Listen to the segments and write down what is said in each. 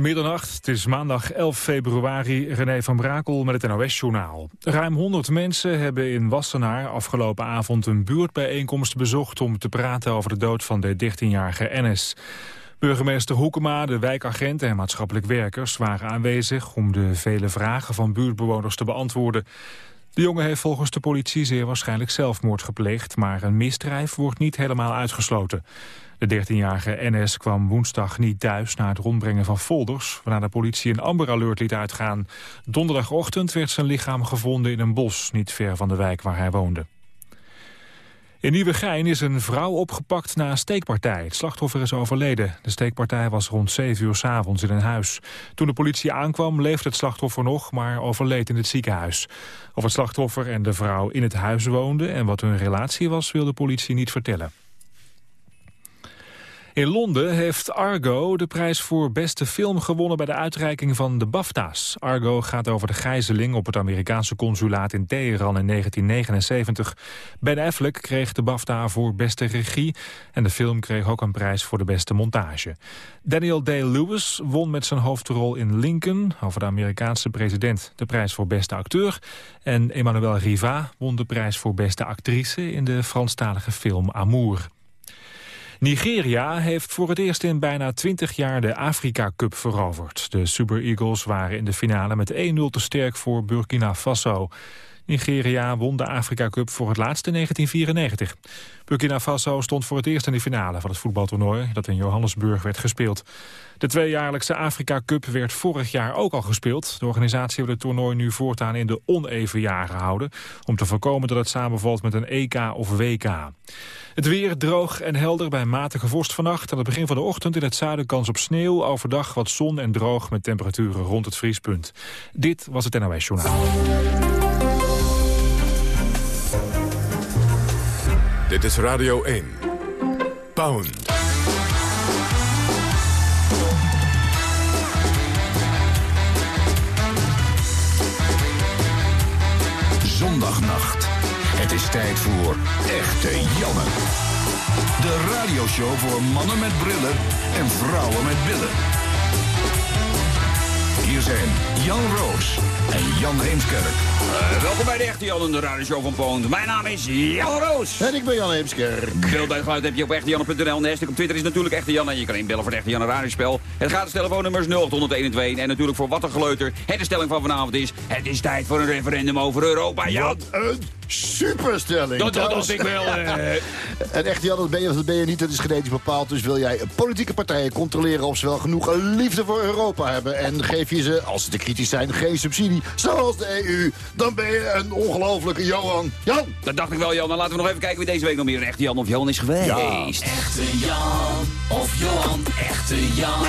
Middernacht, het is maandag 11 februari, René van Brakel met het NOS-journaal. Ruim 100 mensen hebben in Wassenaar afgelopen avond een buurtbijeenkomst bezocht... om te praten over de dood van de 13-jarige Ennis. Burgemeester Hoekema, de wijkagenten en maatschappelijk werkers waren aanwezig... om de vele vragen van buurtbewoners te beantwoorden. De jongen heeft volgens de politie zeer waarschijnlijk zelfmoord gepleegd... maar een misdrijf wordt niet helemaal uitgesloten. De 13-jarige NS kwam woensdag niet thuis na het rondbrengen van folders... waarna de politie een Amber Alert liet uitgaan. Donderdagochtend werd zijn lichaam gevonden in een bos... niet ver van de wijk waar hij woonde. In Nieuwegein is een vrouw opgepakt na een steekpartij. Het slachtoffer is overleden. De steekpartij was rond 7 uur s avonds in een huis. Toen de politie aankwam leefde het slachtoffer nog, maar overleed in het ziekenhuis. Of het slachtoffer en de vrouw in het huis woonden en wat hun relatie was, wil de politie niet vertellen. In Londen heeft Argo de prijs voor beste film gewonnen bij de uitreiking van de BAFTA's. Argo gaat over de gijzeling op het Amerikaanse consulaat in Teheran in 1979. Ben Affleck kreeg de BAFTA voor beste regie en de film kreeg ook een prijs voor de beste montage. Daniel Day-Lewis won met zijn hoofdrol in Lincoln over de Amerikaanse president de prijs voor beste acteur. En Emmanuel Riva won de prijs voor beste actrice in de Franstalige film Amour. Nigeria heeft voor het eerst in bijna 20 jaar de Afrika Cup veroverd. De Super Eagles waren in de finale met 1-0 te sterk voor Burkina Faso. Nigeria won de Afrika Cup voor het laatst in 1994. Burkina Faso stond voor het eerst in de finale van het voetbaltoernooi... dat in Johannesburg werd gespeeld. De tweejaarlijkse Afrika Cup werd vorig jaar ook al gespeeld. De organisatie wil het toernooi nu voortaan in de oneven jaren houden... om te voorkomen dat het samenvalt met een EK of WK. Het weer droog en helder bij matige vorst vannacht. Aan het begin van de ochtend in het zuiden kans op sneeuw. Overdag wat zon en droog met temperaturen rond het vriespunt. Dit was het NOS Journaal. Dit is Radio 1. Pound. Het is tijd voor Echte Janne. De radioshow voor mannen met brillen en vrouwen met billen. Hier zijn Jan Roos en Jan Heemskerk. Uh, welkom bij de Echte Jan en de radioshow van Poont. Mijn naam is Jan Roos. En ik ben Jan Heemskerk. Beeld bij het geluid heb je op echtejanne.nl. Nestek op Twitter is natuurlijk Echte Jan. En je kan inbellen voor het Echte Jan radiospel. Het gaat de telefoonnummers 0801 En natuurlijk voor wat een geleuter. Het de stelling van vanavond is... Het is tijd voor een referendum over Europa, Jan. Wat een superstelling. Dat, dat, dat ik wel. Uh... en echt Jan, dat ben, je, dat ben je niet. Dat is genetisch bepaald. Dus wil jij politieke partijen controleren of ze wel genoeg liefde voor Europa hebben. En geef je ze, als ze te kritisch zijn, geen subsidie. Zoals de EU. Dan ben je een ongelofelijke Johan. Jan! Dat dacht ik wel, Jan. Dan laten we nog even kijken wie deze week nog meer een echte Jan of Johan is geweest. Ja. Echte Jan of Johan. Echte Jan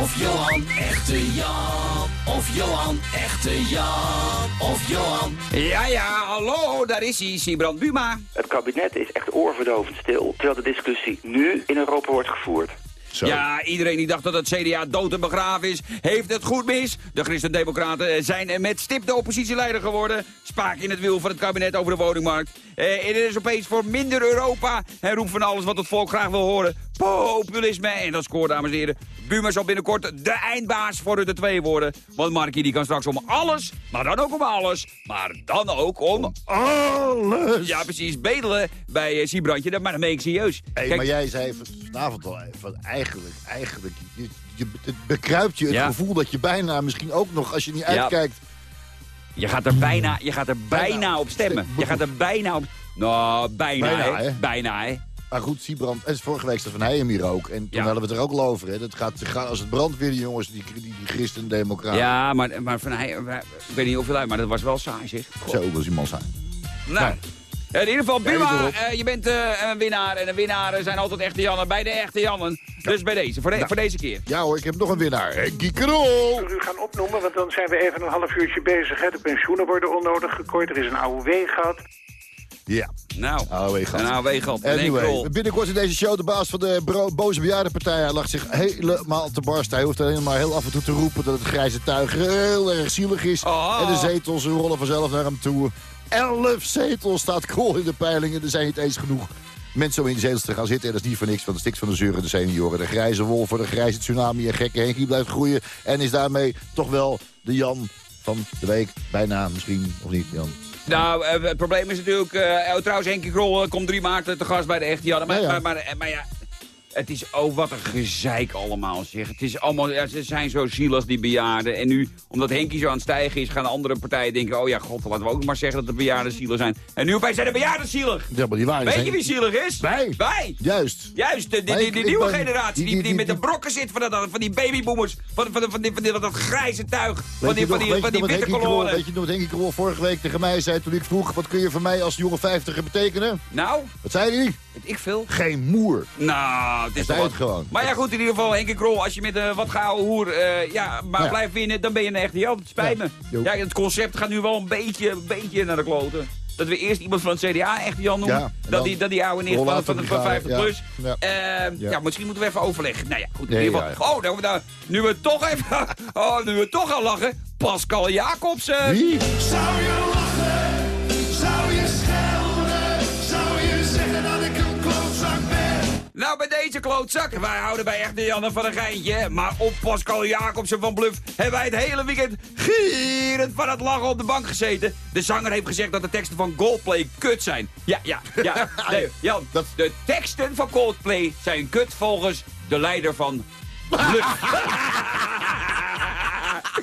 of Johan. Echte Jan of Johan. Echte Jan of Johan. Ja, ja, hallo, daar is hij, Sibrand Buma. Het kabinet is echt oorverdovend stil, terwijl de discussie nu in Europa wordt gevoerd. Zo. Ja, iedereen die dacht dat het CDA dood en begraven is, heeft het goed mis. De Christen-Democraten zijn met stip de oppositieleider geworden. Spaak in het wiel van het kabinet over de woningmarkt. Eh, het is opeens voor minder Europa. En roept van alles wat het volk graag wil horen. Populisme. En dat scoort, dames en heren. Buma zal binnenkort de eindbaas voor Rutte 2 worden. Want Markie die kan straks om alles, maar dan ook om alles. Maar dan ook om... Alles! Ja, precies, bedelen bij uh, Siebrandje. Maar dat meen ik serieus. Hey, Kijk, maar jij zei vanavond al van eigenlijk, eigenlijk, je, je, het bekruipt je het Ja. gevoel dat je bijna misschien ook nog, als je niet Ja. uitkijkt... Je gaat er bijna, je gaat er bijna, Bijna. op stemmen. Je gaat er bijna op... Nou, bijna, Bijna, hè? Bijna, hè. Maar goed, Siebrand, en vorige week zat Van Heijem hier ook. En toen Ja. hadden we het er ook al over. Hè. Dat gaat, gaat als het brandt weer, die jongens, die, die, die christen-democraten. Ja, maar, maar van hij, ik weet niet hoeveel uit, maar dat was wel saai, zeg. Zo was die man zijn. Nou, in ieder geval, erop. eh, je bent eh, een winnaar. En de winnaren zijn altijd echte Jannen bij de echte Jannen. Dus bij deze, voor, de- voor deze keer. Ja hoor, ik heb nog een winnaar. Henkie Krol! u gaan opnoemen, want dan zijn we even een half uurtje bezig. Hè. De pensioenen worden onnodig gekooid, er is een AOW gehad. Ja, Nou, een AOW gat. En één Anyway, binnenkort in deze show de baas van de boze bejaardenpartij. Hij lacht zich helemaal te barsten. Hij hoeft alleen maar heel af en toe te roepen dat het grijze tuig heel erg zielig is. Oh. En de zetels rollen vanzelf naar hem toe. Elf zetels staat Krol in de peilingen. Er zijn niet eens genoeg mensen om in de zetels te gaan zitten. En dat is niet voor niks, want het stikt van de zeuren de senioren. De grijze wolf voor de grijze tsunami en gekke Henkie blijft groeien. En is daarmee toch wel de Jan van de week. Bijna misschien, of niet Jan? Nou, eh, het probleem is natuurlijk... oh, trouwens, Henkie Krol komt 3 maart te gast bij de Echte Jan. Maar, Ja, ja. Maar, maar, eh, maar ja, het is... Oh, wat een gezeik allemaal, zeg. Het is allemaal... Ja, ze zijn zo zielig, die bejaarden. En nu, omdat Henkie zo aan het stijgen is... gaan andere partijen denken... Oh ja, god, laten we ook maar zeggen dat de bejaarden zielig zijn. En nu opeens zijn de bejaarden zielig. Ja, maar die waren Weet je wie zielig is? Wij. Wij. Juist. Juist, de, nieuwe ben- generatie, die, die- met de brokken zit van, dat, van die babyboomers, van, van, van, die, van, die, van dat grijze tuig, van die, van die, van die witte kolonnen. Weet je nog wat Henkie Krol vorige week tegen mij zei toen ik vroeg... wat kun je voor mij als jonge vijftiger betekenen? Nou, Wat zei hij? weet ik veel. Geen moer. Nou, het is toch gewoon. Maar ja, goed, in ieder geval, Henkie Krol, als je met een wat gouden hoer, eh, ja, maar Ja. blijft winnen, dan ben je een echte Jan. Het spijt Ja. me. Ja, het concept gaat nu wel een beetje, een beetje naar de kloten. Dat we eerst iemand van het CDA echt Jan noemen. Ja, dat, dan die, dat die oude nicht van, rollen van, van van, de 50 ja. plus. Ja. Eh, ja. Ja. misschien moeten we even overleggen. Nou ja, goed. In Nee, ieder geval. ja, Oh, nou, nou, nu we toch even... Oh, nu we toch gaan lachen. Pascal Jacobs. eh, Wie? Zou je lachen? Zou je Nou, bij deze klootzak. Wij houden bij echte Janne van een geintje. Maar op Pascal Jacobsen van Bluff hebben wij het hele weekend gierend van het lachen op de bank gezeten. De zanger heeft gezegd dat de teksten van Coldplay kut zijn. Ja, ja, ja. Nee, Jan, Dat- de teksten van Coldplay zijn kut volgens de leider van Bluff.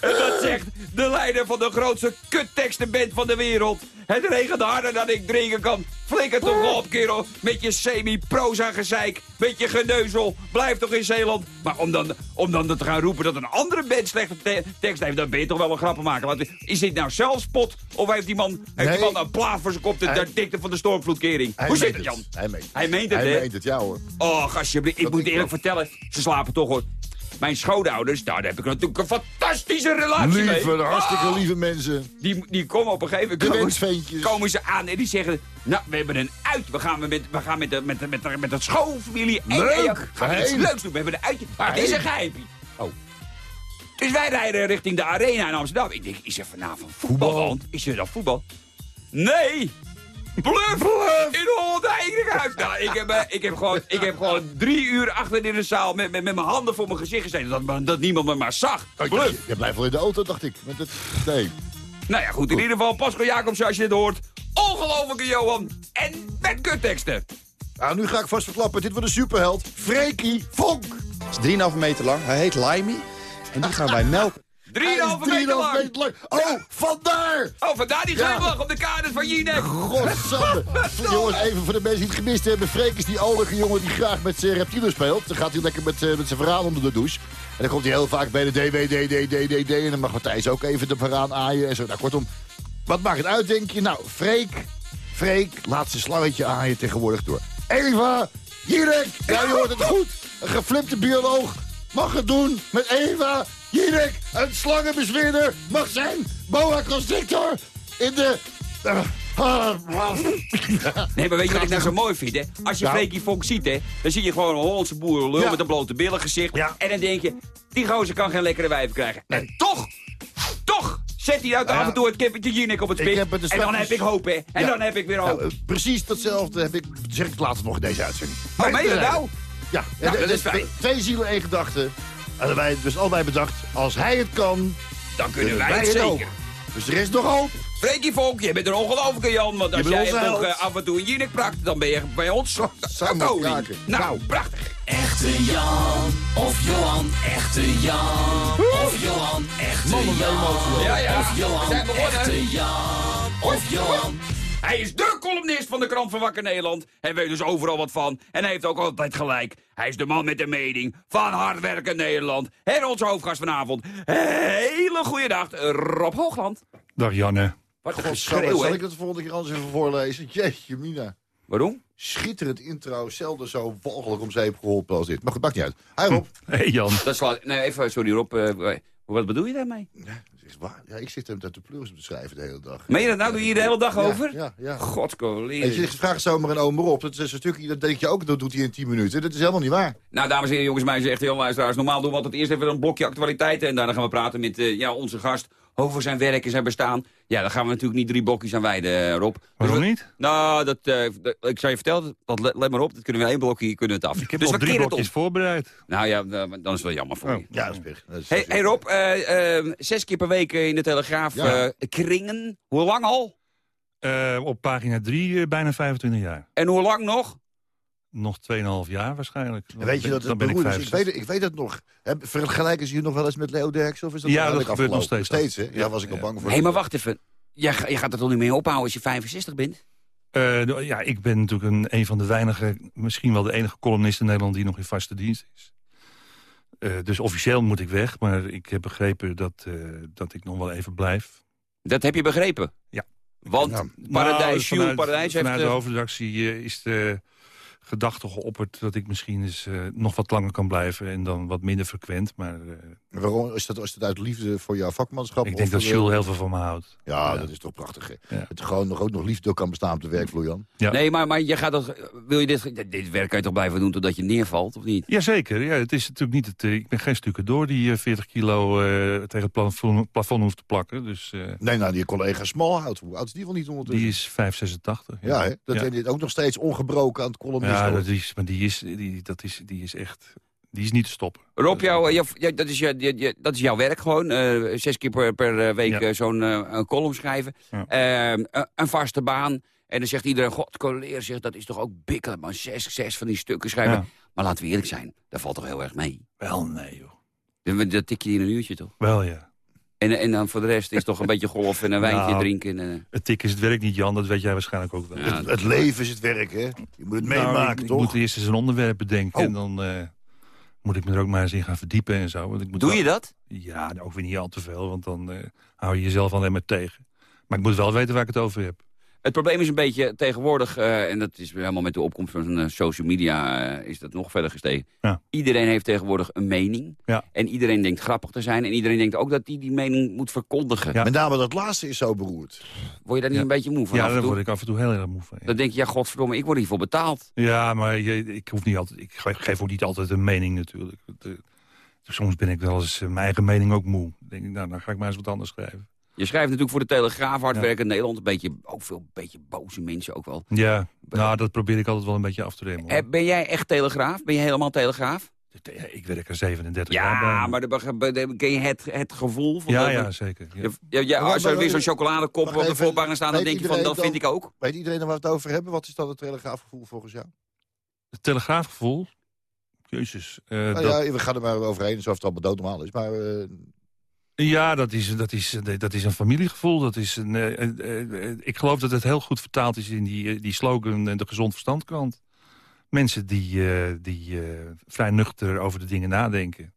En dat zegt de leider van de grootste kuttekstenband van de wereld. Het regent harder dan ik drinken kan. Flikker toch op, kerel. Met je semi-proza gezeik. Met je geneuzel. Blijf toch in Zeeland. Maar om dan, om dan te gaan roepen dat een andere band slechte te- tekst heeft... dan ben je toch wel een grappen maken. Want is dit nou zelfspot? Of heeft die man, heeft die man een plaat voor zijn kop... de Hij- dikte van de stormvloedkering? Hoe zit het, Jan? Hij meent het. Hij meent het, Hij meent het, ja hoor. Och, alsjeblieft. Ik Dat moet ik eerlijk wel. vertellen, ze slapen toch hoor. Mijn schoonouders, daar heb ik natuurlijk een fantastische relatie mee. Lieve, hartstikke Oh, lieve mensen. Die, die komen op een gegeven moment komen ze aan en die zeggen... Nou, we hebben een uit. We gaan met, we gaan met, de, met, de, met, de, met de schoonfamilie. Leuk. en ja, gaan we iets leuks doen. We hebben een uitje. Maar het is een. Oh. Dus wij rijden richting de arena in Amsterdam. Ik denk, is er vanavond voetbal? Is er dan voetbal? Nee! Bluff! In de Holland Eikringhuis! Nou, ik heb, eh, ik, heb gewoon, ik heb gewoon drie uur achter in de zaal met, met, met mijn handen voor mijn gezicht gezeten. Dat, dat niemand me maar zag. Oh, Bluff! je, je blijft wel in de auto, dacht ik. Met het, nee. Nou ja, goed. In ieder geval, Pascal Jacobs, als je dit hoort. Ongelofelijke Johan. En met kutteksten. Nou, nu ga ik vast verklappen. Dit wordt een superheld. Freekie Vonk. Het is 3,5 meter lang. Hij heet Limey. En die gaan wij melken. Drieënhalve Hij is meter 3,5 lang. meter lang. Oh, vandaar. Oh, vandaar die Ja. glimlach op de kaders van Jinek. Godsamme. Jongens, even voor de mensen die het gemist hebben. Freek is die oude jongen die graag met zijn reptielen speelt. Dan gaat hij lekker met, eh, met zijn verhaal onder de douche. En dan komt hij heel vaak bij de DWD, DDD. En dan mag Matthijs ook even de verhaal aaien en zo. Nou, kortom, wat maakt het uit, denk je? Nou, Freek, Freek laat zijn slangetje aaien tegenwoordig door. Eva, Jinek, ja, je hoort het goed. Een geflipte bioloog mag het doen met Eva, Jinek. Een slangenbezweerder mag zijn boa constrictor in de... eh, ah. Nee, maar weet je wat ik nou zo mooi vind, hè? Als je Nou. Freekie Vonk ziet, hè, dan zie je gewoon een Hollandse boerenlul Ja. met een blote billen gezicht. Ja. En dan denk je, die gozer kan geen lekkere wijven krijgen. En toch, toch zet hij uit Nou ja. af en toe het kippetje Jinek op het spit. het dus En dan heb ik hoop, hè? En Ja. dan heb ik weer hoop. Nou, eh, precies datzelfde heb ik, zeg ik later nog in deze uitzending. Oh, meen je eh, nou? Ja, Nou, dat is fijn. Twee zielen, één gedachte. En wij dus allebei bedacht, als hij het kan, Dan kunnen wij het ook. zeker. Dus er is nog hoop. Freekie Vonk, je bent een ongelofelijke Jan. Want als jij nog eh, af en toe een Jinek prakt, dan ben je bij ons Samen koning. kraken. Nou, Nou. prachtig. Echte Jan of Johan, echte Jan of Johan, echte Jan. Ja, ja. Of Johan, echte Jan of Johan. Hij is de columnist van de krant van Wakker Nederland. Hij weet dus overal wat van. En hij heeft ook altijd gelijk. Hij is de man met de mening van hard werken Nederland. En onze hoofdgast vanavond. Hele goede dag, Rob Hoogland. Dag Janne. Wat een geschreeuw, zal ik het de volgende keer anders even voorlezen? Jeetje, Mina. Waarom? Schitterend intro, zelden zo walgelijk om zeep geholpen als dit. Maar goed, maakt niet uit. Hi Rob. Hey Jan. Dat slaat... Nee, even, sorry Rob. eh, wat bedoel je daarmee? Ja, dat is waar. Ja, ik zit hem uit de pleuris te schrijven de hele dag. Meen je dat nou? Doe je hier de hele dag Ja, over? Ja, ja. God, Weet je, collega. ik vraag zomaar een oom op. Dat is een stukje, dat denk je ook, dat doet hij in 10 minuten. Dat is helemaal niet waar. Nou, dames en heren, jongens, meisjes, echt heel luisteraars. Normaal doen we altijd eerst even een blokje actualiteiten. En daarna gaan we praten met eh, ja, onze gast over zijn werk en zijn bestaan. Ja, daar gaan we natuurlijk niet drie blokjes aan wijden, eh, Rob. Dus Waarom we- niet? Nou, dat, eh, dat- ik zou je vertellen, dat, let, let maar op, dat kunnen we één blokje kunnen we het af. Ik heb dus al drie blokjes voorbereid. Nou ja, eh, dan is het wel jammer voor Oh. je. Ja, dat is pech. Dat is- Hey, hey Rob, eh, eh, zes keer per week in de Telegraaf Ja. eh, kringen. Hoe lang al? Eh, op pagina 3 bijna 25 jaar. En hoe lang nog? Nog 2,5 jaar waarschijnlijk. En weet je dat dan het ben ik beroerd is? Ik 65. weet, ik weet het nog. Hè, Vergelijken ze je nog wel eens met Leo Derksen? Of is dat Ja, eigenlijk dat gebeurt nog steeds. Steeds, hè? Ja, was ik al bang voor. Hé, maar wacht even. Jij, je gaat er toch niet meer ophouden als je 65 bent? Eh, nou, ja, ik ben natuurlijk een, een van de weinige, misschien wel de enige columnist in Nederland die nog in vaste dienst is. Eh, dus officieel moet ik weg, maar ik heb begrepen dat, eh, dat ik nog wel even blijf. Dat heb je begrepen? Ja. Want Ja. Paradijs, Nou, Jules vanuit, Paradijs heeft... vanuit de hoofdredactie is de gedachte geopperd dat ik misschien eens eh, nog wat langer kan blijven en dan wat minder frequent. Maar eh, Waarom is dat, is dat uit liefde voor jouw vakmanschap? ik denk dat eh, Jules heel veel van me houdt. Ja, Ja. dat is toch prachtig, hè? Ja. Het gewoon nog, ook nog liefde kan bestaan op de werkvloer, Jan. Ja. Nee, maar, maar je gaat toch, wil je dit, dit werk kan je toch blijven doen totdat je neervalt, of niet? Jazeker, ja, het is natuurlijk niet het, eh, ik ben geen stukken door die eh, 40 kilo eh, tegen het plafond, plafond hoeft te plakken. Dus eh, Nee, nou, die collega Smallhout, hoe oud is die wel niet ondertussen? die is 586. Ja, hè? Dat ja. dit ook nog steeds ongebroken aan het columnisten. Ja, dat is, maar die is, die, dat is, die is echt, die is niet te stoppen. Rob, jou, jou- jou- dat, is je, je- je- dat is jouw werk gewoon. eh, zes keer per, per eh, week Ja. eh, zo'n eh, een column schrijven. Ja. Ehm, een- vaste baan. En dan zegt iedereen, god, colleer zegt, dat is toch ook bikkelen. Maar zes, zes van die stukken schrijven. Ja. Maar laten we eerlijk zijn, dat valt toch heel erg mee. Wel, nee joh. Dat, dat tik je in een uurtje toch? Wel ja. En, en dan voor de rest is het toch een beetje golf en een wijntje Nou, drinken. En, eh, Het tik is het werk niet, Jan, dat weet jij waarschijnlijk ook wel. Ja. Het, het leven is het werk, hè? Je moet het Nou, meemaken, ik, toch? moet eerst eens een onderwerp bedenken Oh. en dan eh, moet ik me er ook maar eens in gaan verdiepen en zo. Want ik moet Doe wel- je dat? Ja, nou, ook weer niet al te veel, want dan eh, hou je jezelf alleen maar tegen. Maar ik moet wel weten waar ik het over heb. Het probleem is een beetje tegenwoordig, eh, en dat is helemaal met de opkomst van eh, social media, eh, is dat nog verder gestegen. Ja. Iedereen heeft tegenwoordig een mening. Ja. En iedereen denkt grappig te zijn. En iedereen denkt ook dat hij die mening moet verkondigen. Ja. Met name dat laatste is zo beroerd. Word je daar niet Ja. een beetje moe van ja, daar word ik af en toe heel erg moe van. ja. Dan denk je, ja, godverdomme, ik word hiervoor betaald. Ja, maar je, ik, hoef niet altijd, ik ge- geef ook niet altijd een mening natuurlijk. Soms ben ik wel eens mijn eigen mening ook moe. Dan denk ik, nou, dan ga ik maar eens wat anders schrijven. Je schrijft natuurlijk voor de Telegraaf, hard Ja. werken in Nederland. Een beetje, ook veel beetje boze mensen ook wel. Ja, nou, dat probeer ik altijd wel een beetje af te remmen. hoor. Eh, ben jij echt Telegraaf? Ben je helemaal Telegraaf? Ja, Ik werk er 37 jaar bij. Ja, maar dan ken je het, het gevoel van... Ja, dat- ja, zeker. Ja. Ja, ja, ja, als er weer zo'n chocoladekop op de voorpagina staat, dan denk je van, dat vind ik ook. Weet iedereen waar we het over hebben? Wat is dan het telegraafgevoel volgens jou? Het telegraafgevoel? Jezus. eh, Nou dat, ja, we gaan er maar overheen, alsof het allemaal doodnormaal is. Maar eh, Ja, dat is, dat, is, dat is een familiegevoel. Dat is een, eh, eh, eh, ik geloof dat het heel goed vertaald is in die, die slogan en de Gezond Verstandkrant. Mensen die, die vrij nuchter over de dingen nadenken.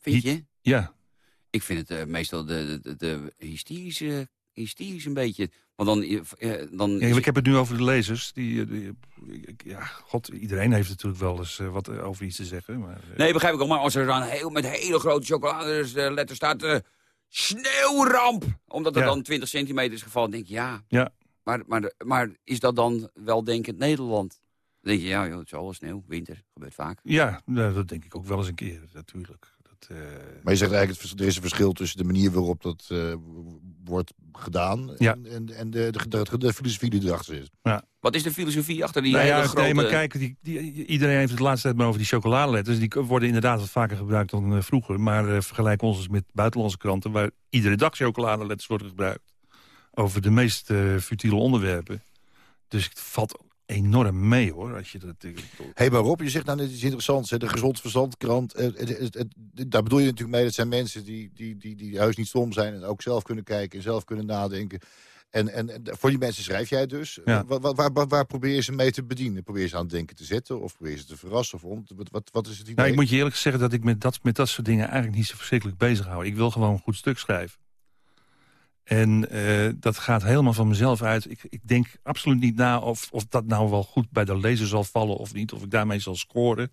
Vind je? Ja, Ik vind het meestal de, de, de hysterische, hysterisch een beetje. Want dan... eh, dan Ja, is- ik heb het nu over de lezers. Die, eh, die- ik- ja, god, iedereen heeft natuurlijk wel eens eh, wat over iets te zeggen. Maar, eh, Nee, begrijp ik ook. Maar als er dan heel, met hele grote chocoladeletters staat... eh, sneeuwramp! Omdat er Ja. dan 20 centimeter is gevallen. denk je, ja. Ja. Maar, maar, maar is dat dan wel denkend Nederland? Dan denk je, ja, joh, het is al sneeuw, winter. Gebeurt vaak. Ja, nou, dat denk ik ook wel eens een keer, natuurlijk. Eh, Maar je zegt eigenlijk, er is een verschil tussen de manier waarop dat eh, wordt gedaan... Ja. en, en, en de, de, de, de filosofie die erachter zit. Wat is de filosofie achter die nou hele ja, grote... nee, maar kijk, die, die, iedereen heeft het de laatste tijd maar over die chocoladeletters. Die worden inderdaad wat vaker gebruikt dan eh, vroeger. Maar eh, vergelijk ons eens met buitenlandse kranten... waar iedere dag chocoladeletters worden gebruikt. Over de meest eh, futiele onderwerpen. Dus het valt enorm mee, hoor. Als je dat, eh, Hé, hey, maar Rob, je zegt nou net iets interessants. Hè? De Gezond Verstandkrant. eh, het, het, het- daar bedoel je natuurlijk mee, dat zijn mensen die, die, die, die juist niet stom zijn... en ook zelf kunnen kijken en zelf kunnen nadenken. En, en, en voor die mensen schrijf jij dus. Ja. Waar, waar, waar, waar probeer je ze mee te bedienen? Probeer je ze aan het denken te zetten? Of probeer je ze te verrassen? Of om, wat, wat, wat is het idee? Nou, ik moet je eerlijk zeggen dat ik met dat, met dat soort dingen eigenlijk niet zo verschrikkelijk bezig hou. Ik wil gewoon een goed stuk schrijven. En eh, dat gaat helemaal van mezelf uit. Ik, ik denk absoluut niet na of, of dat nou wel goed bij de lezer zal vallen of niet. Of ik daarmee zal scoren.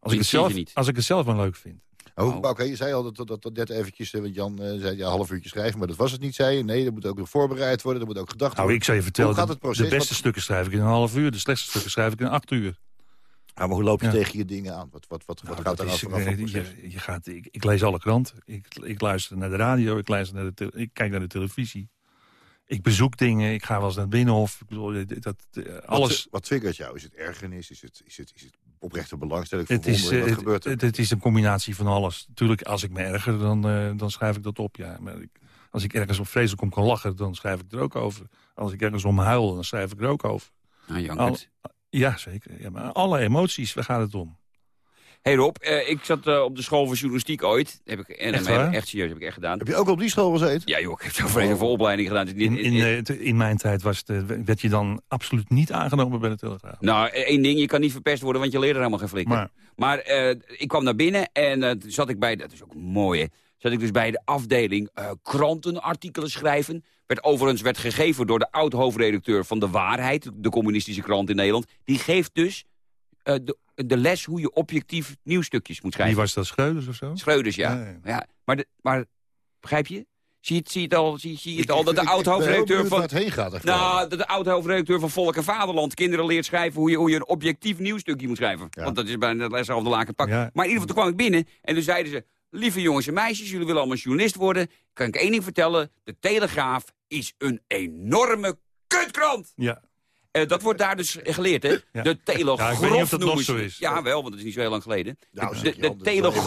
Als, ik het, zelf, niet. als ik het zelf maar leuk vind. Oh, Oh. maar Oké, je zei al dat, dat, dat net eventjes, eh, want Jan eh, zei ja, een half uurtje schrijven, maar dat was het niet, zei je. Nee, dat moet ook nog voorbereid worden, dat moet ook gedacht Nou, worden. ik zou je vertellen, Hoe gaat de, het proces? de beste Wat- stukken schrijf ik in een half uur. De slechtste stukken schrijf ik in acht uur. Maar hoe loop je Ja. tegen je dingen aan? Wat, wat, wat, wat Nou, gaat dat er is, af af? eh, je, je gaat, ik, ik lees alle kranten. Ik, ik luister naar de radio. Ik, luister naar de ik kijk naar de televisie. Ik bezoek dingen. Ik ga wel eens naar het Binnenhof. Ik bedoel, eh, dat, eh, alles. Wat, wat triggert jou? Is het ergernis? Is het, is het, is het oprechte belangstelling? Het is, Wat gebeurt het, er? het, het is een combinatie van alles. Natuurlijk, als ik me erger, dan, eh, dan schrijf ik dat op. Ja. Maar ik, als ik ergens op vreselijk om kan lachen, dan schrijf ik er ook over. Als ik ergens om huil, dan schrijf ik er ook over. Nou. Al- ja, zeker. Ja, maar alle emoties, waar gaat het om? Hey Rob, eh, ik zat eh, op de school voor journalistiek ooit. Heb ik, en Echt heb- echt serieus, heb ik echt gedaan. Heb je ook op die school gezeten? Ja joh, ik heb zo'n vreselijke opleiding gedaan. Het is In, niet- in, in- eh, in mijn tijd was het, werd je dan absoluut niet aangenomen bij de Telegraaf. Nou, één ding, je kan niet verpest worden, want je leert er helemaal geen flikker. Maar- Maar, eh, ik kwam naar binnen en eh, toen zat ik bij, dat is ook mooi hè, zat ik dus bij de afdeling eh, krantenartikelen schrijven. Werd overigens werd gegeven door de oud-hoofdredacteur van De Waarheid, de communistische krant in Nederland. Die geeft dus eh, de, de les hoe je objectief nieuwsstukjes moet Wie schrijven. was dat, Schreuders of zo? Schreuders, ja. Ja, maar, de, maar, begrijp je? Zie je het, zie je het al, zie, zie het al dat de oud-hoofdredacteur van... heen gaat. Nou, dat de oud-hoofdredacteur van Volk en Vaderland kinderen leert schrijven hoe je, hoe je een objectief nieuwsstukje moet schrijven. Ja. Want dat is bijna les af de laken pak. Ja. Maar in ieder geval, toen kwam ik binnen en toen zeiden ze... Lieve jongens en meisjes, jullie willen allemaal journalist worden. Kan ik één ding vertellen? De Telegraaf is een enorme kutkrant. Ja. Eh, dat wordt daar dus geleerd, hè? Ja. De Telegrof Ja, ik weet niet of dat zo is. Ja, wel, want dat is niet zo heel lang geleden. Nou, de al, even Telegrof. Daar-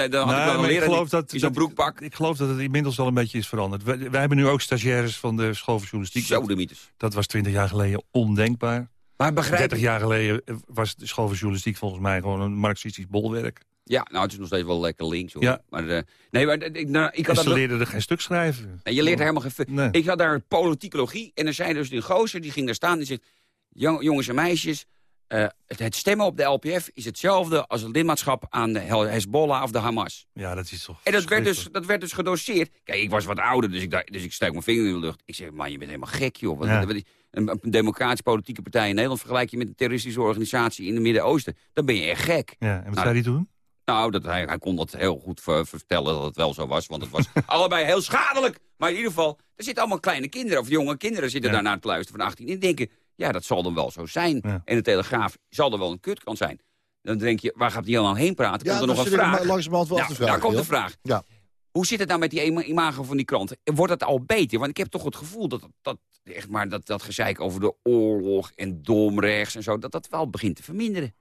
had ik wel ik geloof die- dat, in zo'n dat- broekpak. Ik geloof dat het inmiddels wel een beetje is veranderd. Wij, wij hebben nu ook stagiaires van de school van journalistiek. Zo Dat, de mythes. dat was twintig jaar geleden ondenkbaar. Maar begrijp 30 je? jaar geleden was de school van journalistiek volgens mij gewoon een marxistisch bolwerk. Ja, nou, het is nog steeds wel lekker links, hoor. Ja. Maar, eh, nee, maar eh, ik, nou, ik En had ze dat... leerden er geen stuk schrijven. Nee, je leert er helemaal geen... Nee. Ik had daar politicologie en er zei dus die gozer, die ging daar staan en die zegt... "Jong- Jongens en meisjes, eh, het, het stemmen op de LPF is hetzelfde als het lidmaatschap aan de Hezbollah of de Hamas. Ja, dat is toch En dat werd, dus, dat werd dus gedoseerd. Kijk, ik was wat ouder, dus ik, dacht- dus ik steek mijn vinger in de lucht. Ik zeg, man, je bent helemaal gek, joh. Wat, Ja. wat- een, een democratische politieke partij in Nederland... vergelijk je met een terroristische organisatie in het Midden-Oosten. Dan ben je echt gek. Ja, en wat Nou, zei hij toen? Nou, dat hij, hij kon dat heel goed ver- vertellen dat het wel zo was. Want het was allebei heel schadelijk. Maar in ieder geval, er zitten allemaal kleine kinderen of jonge kinderen zitten Ja. daarnaar te luisteren van 18. En die denken, ja, dat zal dan wel zo zijn. Ja. En de Telegraaf zal er wel een kutkant zijn. Dan denk je, waar gaat die helemaal heen praten? Ja, Komt er nog een vraag? langzamerhand wel te vragen. daar komt de vraag. Ja. Hoe zit het nou met die ima- imago van die kranten? Wordt het al beter? Want ik heb toch het gevoel dat, dat, echt maar dat, dat gezeik over de oorlog en domrechts en zo... dat dat wel begint te verminderen.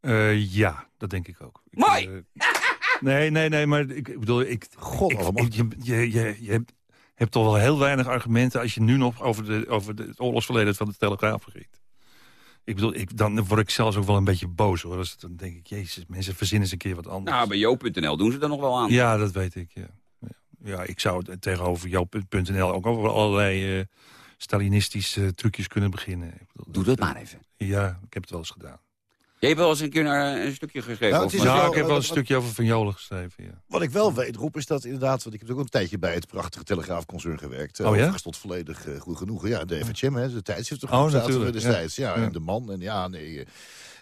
Eh, ja, dat denk ik ook. Ik, Mooi! eh, nee, nee, nee, maar ik, ik bedoel, ik, God, ik, allemaal. ik- je, je, je, je hebt, hebt toch wel heel weinig argumenten als je nu nog over, de, over de, het oorlogsverleden van de Telegraaf begint. Ik bedoel, ik, dan word ik zelfs ook wel een beetje boos hoor. Dan denk ik, jezus, mensen verzinnen eens een keer wat anders. Nou, bij jo.nl doen ze er nog wel aan. Ja, dat weet ik. Ja, ja. ik zou het tegenover Joop.nl ook over allerlei eh, Stalinistische trucjes kunnen beginnen. Ik bedoel, Doe dat maar even. Ja, ik heb het wel eens gedaan. Jij hebt wel eens een keer naar een stukje geschreven. Is Ja, wel- ik heb wel een wat- stukje over Van Jolen geschreven. Ja. Wat ik wel weet, Roep, is dat inderdaad... want ik heb ook een tijdje bij het prachtige Telegraafconcern gewerkt. Oh, ja? Overigens tot volledig eh, goed genoeg. Ja, de FHM, hè, de tijdschrift Oh, natuurlijk, destijds. Ja. Ja. en de man. En ja, nee...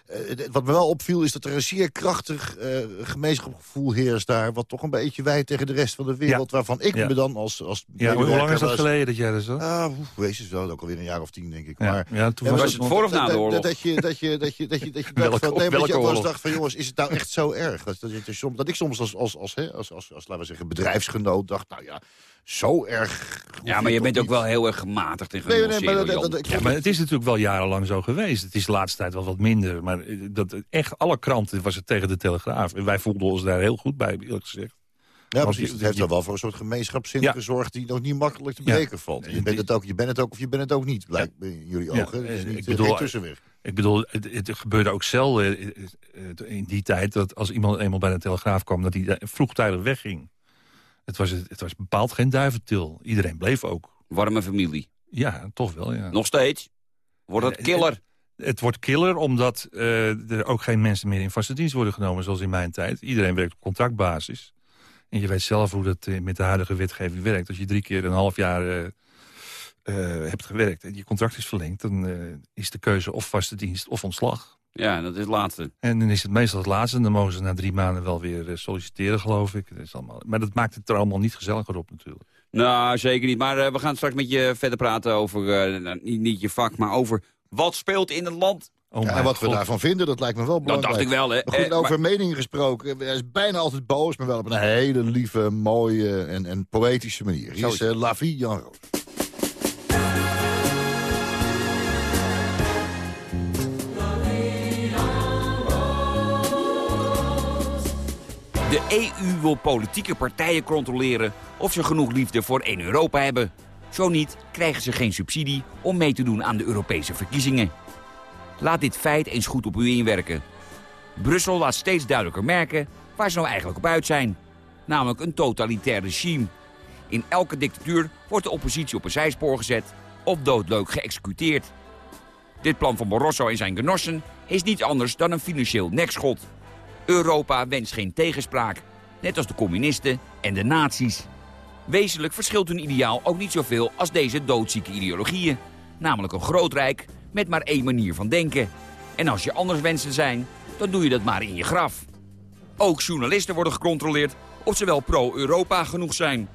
eh, wat me wel opviel is dat er een zeer krachtig eh gemeenschapsgevoel heerst daar... wat toch een beetje wijt tegen de rest van de wereld... waarvan ik Ja. me dan als, als Ja, hoe lang is dat geleden dat jij dat? Ah, oeh, wees het wel, ook alweer een jaar of tien, denk ik. Ja, Maar, ja, toen was was het voor of na de dat- oorlog? Dat, dat je, dat je, dat je, dat je, dat je Welke- dacht van, nee, maar dat welke je ook wel eens dacht van, jongens, is het nou echt zo erg? Dat, dat, soms, dat ik soms als, als, als, hè, als, als, als, laten we zeggen, bedrijfsgenoot dacht, nou ja, zo erg. Ja, maar je bent ook niet. wel heel erg gematigd en Nee, maar dat, dat, Ja, maar het is natuurlijk wel jarenlang zo geweest. Het is de laatste tijd wel wat minder. Maar eh, dat, echt alle kranten was het tegen de Telegraaf. En wij voelden ons daar heel goed bij, eerlijk gezegd. ja, precies. je- Het heeft er wel voor een soort gemeenschapszin Ja. gezorgd die nog niet makkelijk te Ja. breken valt. Je En bent het ook, je bent het ook of je bent het ook niet, blijkt in jullie Ja, ogen. Het is eh, niet, ik eh, bedoel, tussenweg. Ik bedoel, het, het gebeurde ook zelden in die tijd... dat als iemand eenmaal bij de Telegraaf kwam... dat hij vroegtijdig wegging. Het was, het was bepaald geen duiventil. Iedereen bleef ook. Warme familie. Ja, toch wel, ja. Nog steeds. Wordt het Eh, killer. Het wordt killer omdat eh, er ook geen mensen meer in vaste dienst worden genomen... zoals in mijn tijd. Iedereen werkt op contractbasis. En je weet zelf hoe dat eh, met de huidige wetgeving werkt. Als je drie keer een half jaar hebt gewerkt en je contract is verlengd... dan is de keuze of vaste dienst of ontslag. Ja, dat is het laatste. En dan is het meestal het laatste. En dan mogen ze na drie maanden wel weer eh, solliciteren, geloof ik. Dat is allemaal... Maar dat maakt het er allemaal niet gezelliger op natuurlijk. Nou, zeker niet. Maar eh, we gaan straks met je verder praten over, eh, nou, niet, niet je vak, maar over wat speelt in het land. Oh Ja, en wat we daarvan vinden, dat lijkt me wel Dat belangrijk. dacht ik wel, hè. Maar goed, Eh, over meningen gesproken. Hij is bijna altijd boos, maar wel op een hele lieve, mooie en, en poëtische manier. Hier is eh, La Vie Jan Roos. De EU wil politieke partijen controleren of ze genoeg liefde voor één Europa hebben. Zo niet krijgen ze geen subsidie om mee te doen aan de Europese verkiezingen. Laat dit feit eens goed op u inwerken. Brussel laat steeds duidelijker merken waar ze nou eigenlijk op uit zijn. Namelijk een totalitair regime. In elke dictatuur wordt de oppositie op een zijspoor gezet of doodleuk geëxecuteerd. Dit plan van Barroso en zijn genossen is niet anders dan een financieel nekschot. Europa wenst geen tegenspraak, net als de communisten en de nazi's. Wezenlijk verschilt hun ideaal ook niet zoveel als deze doodzieke ideologieën. Namelijk een groot rijk met maar één manier van denken. En als je anders wenst te zijn, dan doe je dat maar in je graf. Ook journalisten worden gecontroleerd of ze wel pro-Europa genoeg zijn.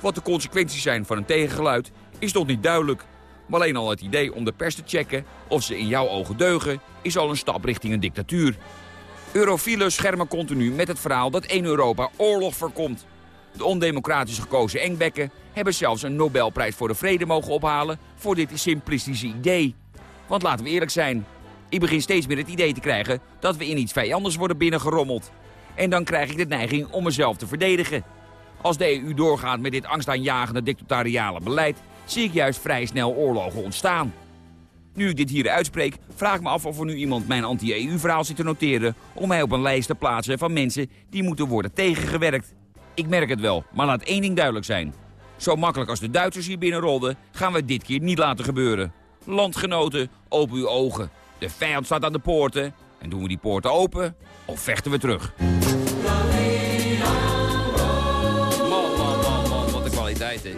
Wat de consequenties zijn van een tegengeluid is nog niet duidelijk. Maar alleen al het idee om de pers te checken of ze in jouw ogen deugen... is al een stap richting een dictatuur. Eurofielen schermen continu met het verhaal dat één Europa oorlog voorkomt. De ondemocratisch gekozen engbekken hebben zelfs een Nobelprijs voor de vrede mogen ophalen voor dit simplistische idee. Want laten we eerlijk zijn, ik begin steeds meer het idee te krijgen dat we in iets vijandigs worden binnengerommeld. En dan krijg ik de neiging om mezelf te verdedigen. Als de EU doorgaat met dit angstaanjagende dictatoriale beleid, zie ik juist vrij snel oorlogen ontstaan. Nu ik dit hier uitspreek, vraag ik me af of er nu iemand mijn anti-EU-verhaal zit te noteren... om mij op een lijst te plaatsen van mensen die moeten worden tegengewerkt. Ik merk het wel, maar laat één ding duidelijk zijn. Zo makkelijk als de Duitsers hier binnenrolden, gaan we dit keer niet laten gebeuren. Landgenoten, open uw ogen. De vijand staat aan de poorten. En doen we die poorten open, of vechten we terug? Man, man, man, man, wat een kwaliteit, hè.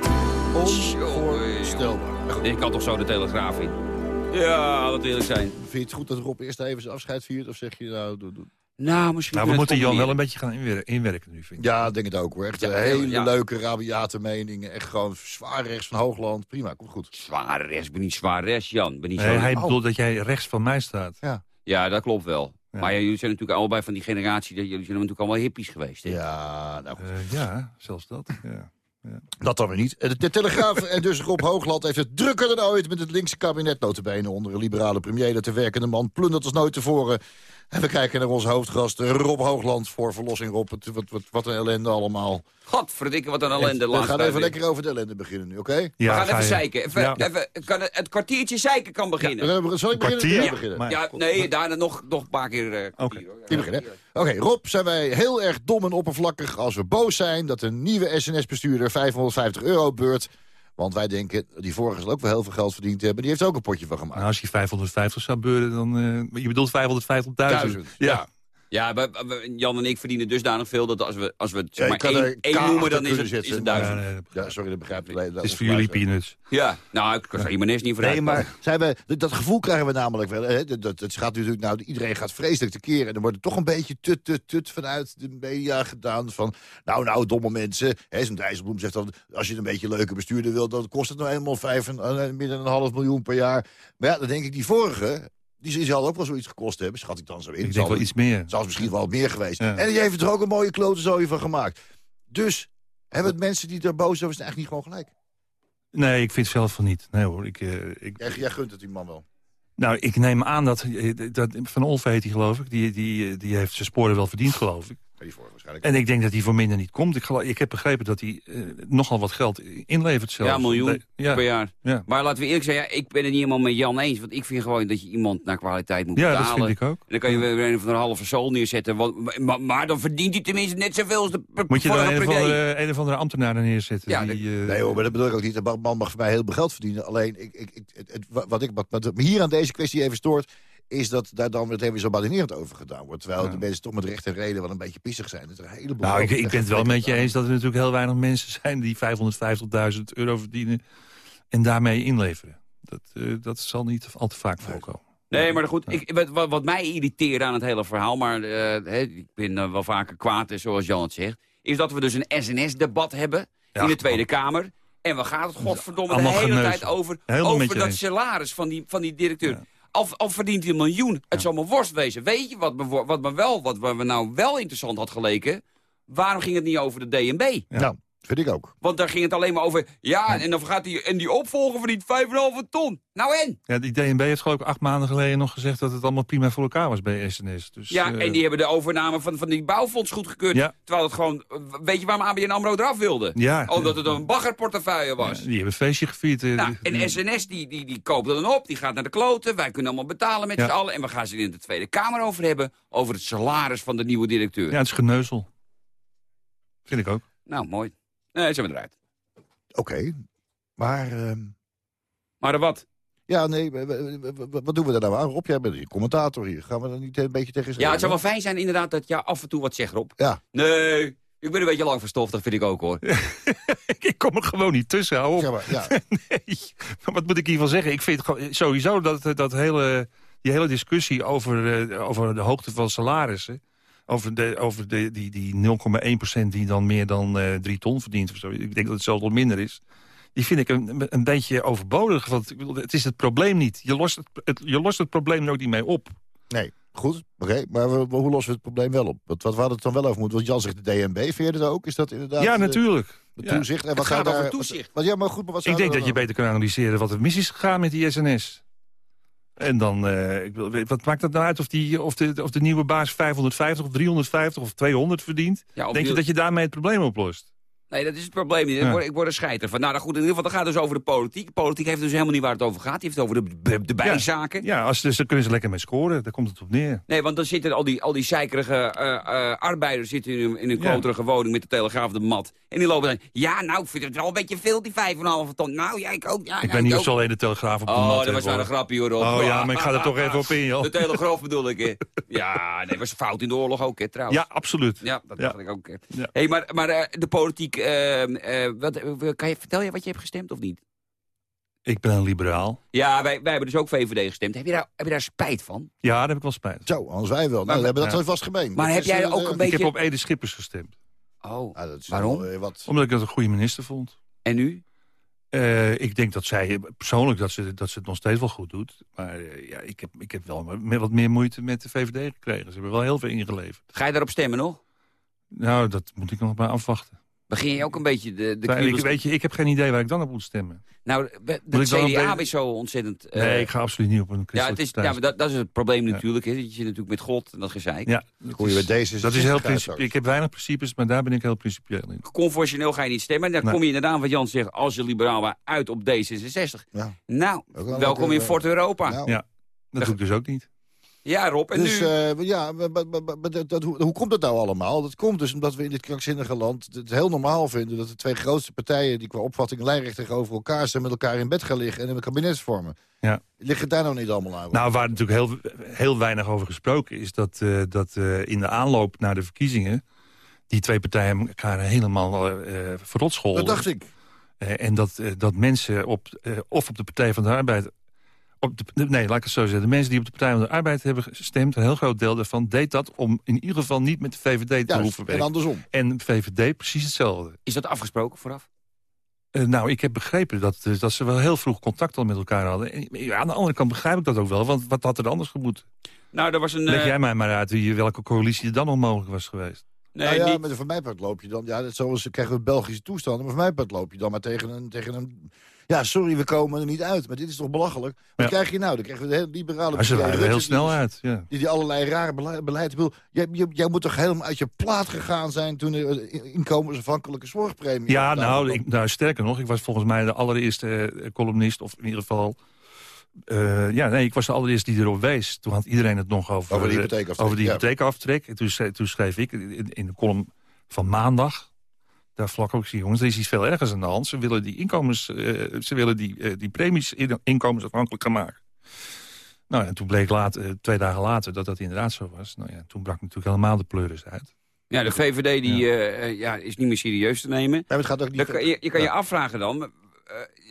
Onvoorstelbaar. Ik had toch zo de Telegraaf in. Ja, dat wil ik zijn. Vind je het goed dat Rob eerst even zijn afscheid viert? Of zeg je nou... Doe, doe. Nou, misschien Nou, we moeten Jan wel een beetje gaan inwer- inwerken nu, vind ik. Ja, ik denk het ook hoor. Echt Ja, hele ja. leuke, rabiate meningen. Echt gewoon zwaar rechts van Hoogland. Prima, komt goed. Zwaar rechts, ik ben niet zwaar rechts, Jan. Ben niet Nee, zo... hij Oh. bedoelt dat jij rechts van mij staat. Ja, dat klopt wel. Ja. Maar ja, jullie zijn natuurlijk allebei van die generatie... dat jullie zijn natuurlijk allemaal hippies geweest. Hè? Ja, nou goed. Eh, ja, zelfs dat. Ja. Dat dan weer niet. De, de Telegraaf en dus Rob Hoogland heeft het drukker dan ooit... met het linkse kabinet notabene onder een liberale premier... dat de werkende man plundert als nooit tevoren. En we kijken naar onze hoofdgast eh, Rob Hoogland voor verlossing. Rob, wat, wat, wat een ellende allemaal. Godverdikke, wat een ellende. we gaan even lekker over de ellende beginnen nu, oké? Ja, We gaan ga even je- zeiken. Even, Ja. even, kan het, het kwartiertje zeiken kan beginnen. Dan hebben we- Zal ik beginnen? Ja, beginnen. Ja, nee, daarna nog, nog een paar keer eh Oké. Ja. Beginnen. Oké, Rob, zijn wij heel erg dom en oppervlakkig als we boos zijn... dat een nieuwe SNS-bestuurder 550 euro beurt... Want wij denken, die vorige zal ook wel heel veel geld verdiend hebben. Die heeft ook een potje van gemaakt. Nou, als je 550 zou beuren, dan... eh, je bedoelt 550.000? Duizend, Ja. Ja, we- we- Jan en ik verdienen dusdanig veel... dat als we, als we het Ja, zeg maar één, noemen, dan is het, is het duizend. Ja, nee, Ja, sorry, dat begrijp ik. Het is voor jullie peanuts. Ja, nou, ik kan mijn nest niet vooruit. Nee, maar zijn we, dat- gevoel krijgen we namelijk wel. Hè? Dat, dat, het gaat natuurlijk, nou, iedereen gaat vreselijk tekeer. En er wordt toch een beetje tut, tut, tut vanuit de media gedaan. Van, nou, nou, domme mensen. hè, Zo'n Dijsselbloem zegt dan, als je een beetje leuke bestuurder wil... dan kost het nou helemaal vijf en, eh, meer dan een half miljoen per jaar. Maar ja, dan denk ik, die vorige... Die zal ook wel zoiets gekost hebben, schat ik dan zo in. Ik Zal denk wel iets meer. Zal misschien wel meer geweest. Ja. En die heeft er ook een mooie klote van gemaakt. Dus hebben het mensen die er boos over zijn eigenlijk niet gewoon gelijk? Nee, ik vind zelf van niet. Nee hoor, ik, eh, ik, Jij, jij gunt het die man wel. nou, ik neem aan dat, eh, dat Van Olve heet hij geloof ik. Die, die, eh, die heeft zijn sporen wel verdiend geloof ik. Ja, die vorige waarschijnlijk. En ik denk dat hij voor minder niet komt. Ik, geloof, ik heb begrepen dat hij eh, nogal wat geld inlevert zelf. Ja, een miljoen Ja, per jaar. ja. Maar laten we eerlijk zijn, ja, ik ben het niet helemaal met Jan eens. Want ik vind gewoon dat je iemand naar kwaliteit moet ja, betalen. dat vind ik ook. En dan kan je weer een of een halve soul neerzetten. Want, maar, maar dan verdient hij tenminste net zoveel als de Moet je dan een andere, een of andere ambtenaar er neerzetten? Ja, die, eh, Nee hoor, maar dat bedoel ik ook niet. De man mag voor mij heel veel geld verdienen. Alleen, ik, ik, ik, het, het- wat, ik, wat, wat me hier aan deze kwestie even stoort... is dat daar dan meteen weer zo badinerend over gedaan wordt. Terwijl Ja. de mensen toch met recht en reden wel een beetje pissig zijn. Dat er een heleboel Nou, ik, ik ben het wel met je eens dat er natuurlijk heel weinig mensen zijn... die 550.000 euro verdienen en daarmee inleveren. Dat, eh, dat zal niet al te vaak voorkomen. Nee, maar goed, ik, wat, wat, mij irriteert aan het hele verhaal... maar eh, hè, ik ben eh, wel vaker kwaad, zoals Jan het zegt... is dat we dus een SNS-debat hebben Ja, in de Tweede Kamer... En we gaan het godverdomme de hele tijd over, Helemaal over dat salaris van die, van die directeur. Ja. Al, al verdient hij een miljoen. Het zou me worst wezen. Weet je wat me, wat me wel, wat me nou wel interessant had geleken? Waarom ging het niet over de DNB? Nou, vind ik ook. Want daar ging het alleen maar over... Ja, en dan gaat die, en die opvolger verdient 5,5 ton. Nou en? Ja, die DNB heeft geloof ik acht maanden geleden nog gezegd... dat het allemaal prima voor elkaar was bij SNS. Dus, Ja, eh, en die hebben de overname van, van die bouwfonds goedgekeurd. Ja. Terwijl het gewoon... Weet je waarom ABN AMRO eraf wilde? Ja. Omdat het een baggerportefeuille was. die hebben een feestje gevierd. eh, Nou, en SNS die, die, die koopt dan op, die gaat naar de kloten. Wij kunnen allemaal betalen met Ja. z'n allen. En we gaan ze in de Tweede Kamer over hebben. Over het salaris van de nieuwe directeur. Ja, het is geneuzel. Vind ik ook. Nou, mooi. Nee, zijn we eruit. Oké, maar... ehm, Maar wat? ja, nee, wat doen we daar nou aan? Rob, jij bent die commentator hier. Gaan we er niet een beetje tegen Ja, het zou wel fijn zijn inderdaad dat je af en toe wat zegt, Rob. Ja. Nee, ik ben een beetje lang verstoft, dat vind ik ook hoor. ik kom er gewoon niet tussen, hou op. Ja, maar, ja. nee, maar wat moet ik hiervan zeggen? Ik vind sowieso dat, dat hele, die hele discussie over, eh, over de hoogte van salarissen... over, de, over de, die, die 0,1% die dan meer dan eh 3 ton verdient... Of zo. ik denk dat het zelfs wat minder is... die vind ik een, een beetje overbodig. Want ik bedoel, het is het probleem niet. Je lost het, het- je lost het probleem er ook niet mee op. Nee, goed. Oké, maar we- we- hoe lossen we het probleem wel op? Wat, wat we hadden het dan wel over moeten? Want Jan zegt de DNB, vind je dat ook? Is dat inderdaad... ja, eh, natuurlijk. de toezicht? En Het wat gaat daar, over wat- toezicht. Wat, ja, maar goed, maar wat Ik denk dat je dan- beter kan analyseren wat er mis is gegaan met die SNS. En dan, ik wil, wat maakt het nou uit of, die, of, de, of de nieuwe baas 550 of 350 of 200 verdient? Ja, denk je dat je daarmee het probleem oplost? Nee, dat is het probleem niet. Ik, Ja. word, ik word er scheiter van. Nou, goed, in ieder geval, dan gaat dus over de politiek. Politiek heeft dus helemaal niet waar het over gaat. Die heeft het over de, de, bijzaken. Ja, als, dus dan kunnen ze lekker mee scoren. Daar komt het op neer. Nee, want dan zitten al die, al die zeikerige eh, eh, arbeiders zitten in hun, in hun Ja. kloterige woning met de telegraaf de mat. En die lopen dan, ja, nou, ik vind het wel een beetje veel, die 5,5 ton. Nou, ja, ik ook. Ja, ik weet niet ze alleen de telegraaf op de mat Oh, dat was wel een grapje, hoor. Rob. Oh ja, maar ik ga er toch even op in, joh. De telegraaf bedoel ik, hè. Ja, nee, was fout in de oorlog ook, hè, trouwens. Ja, absoluut. Ja, dat Ja. dacht ik ook. Ja. Hey, maar maar eh, de politiek, wat, eh, kan je, vertel je wat je hebt gestemd of niet? Ik ben een liberaal. Ja, wij, wij hebben dus ook VVD gestemd. Heb je daar, heb je daar spijt van? Ja, daar heb ik wel spijt. Zo, anders wij wel. Nou, we hebben dat ja. wel vast gemeen. Maar Dat heb is, jij eh, ook een Ik beetje... heb op Ede Schippers gestemd. Oh, Ja, dat is Waarom? wel, eh, wat... Omdat ik dat een goede minister vond. en nu? Eh, ik denk dat zij persoonlijk dat ze, dat ze het nog steeds wel goed doet. Maar eh, ja, ik, heb, ik heb wel wat meer moeite met de VVD gekregen. Ze hebben wel heel veel ingeleverd. Ga je daarop stemmen nog? Nou, dat moet ik nog maar afwachten. Begin je ook een beetje de, de ik, weet je, ik heb geen idee waar ik dan op moet stemmen. Nou, de, dan CDA is zo ontzettend... eh, nee, ik ga absoluut niet op een ja, het is, ja, maar dat, dat is het probleem Ja. natuurlijk. Hè. Je zit natuurlijk met God en dat gezeik. Ja, dat Hoe je is, met deze dat is heel. Ik heb weinig principes, maar daar ben ik heel principieel in. Conventioneel ga je niet stemmen. Dan Nee. kom je inderdaad, wat Jan zegt, als je liberaal was, uit op D66. Ja. Nou, welkom in eh, Fort Europa. Ja, Nou, Ja, dat doe ik dus ook niet. Rob, en dus nu? eh, ja, dat, dat- hoe, hoe komt dat nou allemaal? Dat komt dus omdat we in dit krankzinnige land het heel normaal vinden... dat de twee grootste partijen die qua opvatting lijnrecht tegenover elkaar zijn... met elkaar in bed gaan liggen en een kabinet vormen. Ja. Ligt het daar nou niet allemaal aan? Nou, waar natuurlijk heel, heel weinig over gesproken is... dat, eh, dat eh, in de aanloop naar de verkiezingen... die twee partijen elkaar helemaal eh verrot scholden. dat dacht ik. Eh, en dat, eh, dat mensen op, eh, of op de Partij van de Arbeid... Op de, nee, laat ik het zo zeggen. De mensen die op de Partij van de Arbeid hebben gestemd... een heel groot deel daarvan deed dat om in ieder geval niet met de VVD te Juist, hoeven en werken. andersom. En VVD precies hetzelfde. Is dat afgesproken vooraf? Eh, nou, ik heb begrepen dat, eh, dat ze wel heel vroeg contact al met elkaar hadden. En, ja, aan de andere kant begrijp ik dat ook wel, want wat had er anders gemoet? Nou, er was een... Leg eh, jij mij maar uit wie, welke coalitie er dan nog mogelijk was geweest. nee, nou ja, niet- met van mij part loop je dan... Ja, dat zoals krijgen we Belgische toestanden. Maar van mij part loop je dan maar tegen een... Tegen een ja, sorry, we komen er niet uit. Maar dit is toch belachelijk? Wat Ja. krijg je nou? Dan krijgen we de hele liberale... Maar ze er heel die snel is- uit. Ja. Die, die allerlei rare beleid... jij, jij, jij moet toch helemaal uit je plaat gegaan zijn... toen er eh, inkomensafhankelijke zorgpremie... Ja, nou, ik, nou, sterker nog, ik was volgens mij de allereerste eh, columnist, of in ieder geval... eh, ja, nee, ik was de allereerste die erop wees. Toen had iedereen het nog over, Over de hypotheekaftrek, over de ja. En toen, schreef, toen schreef ik in, in de column van maandag... daar vlak ook zie, jongens, er is iets veel ergers aan de hand. Ze willen die, inkomens, eh, ze willen die, eh, die premies in, inkomensafhankelijk gaan maken. Nou, en toen bleek later, eh, twee dagen later dat dat inderdaad zo was. Nou ja, toen brak natuurlijk helemaal de pleuris uit. ja, de VVD die, eh, eh, ja, is niet meer serieus te nemen. Nee, maar het gaat ook niet... kan je, je kan je Ja. afvragen dan... eh,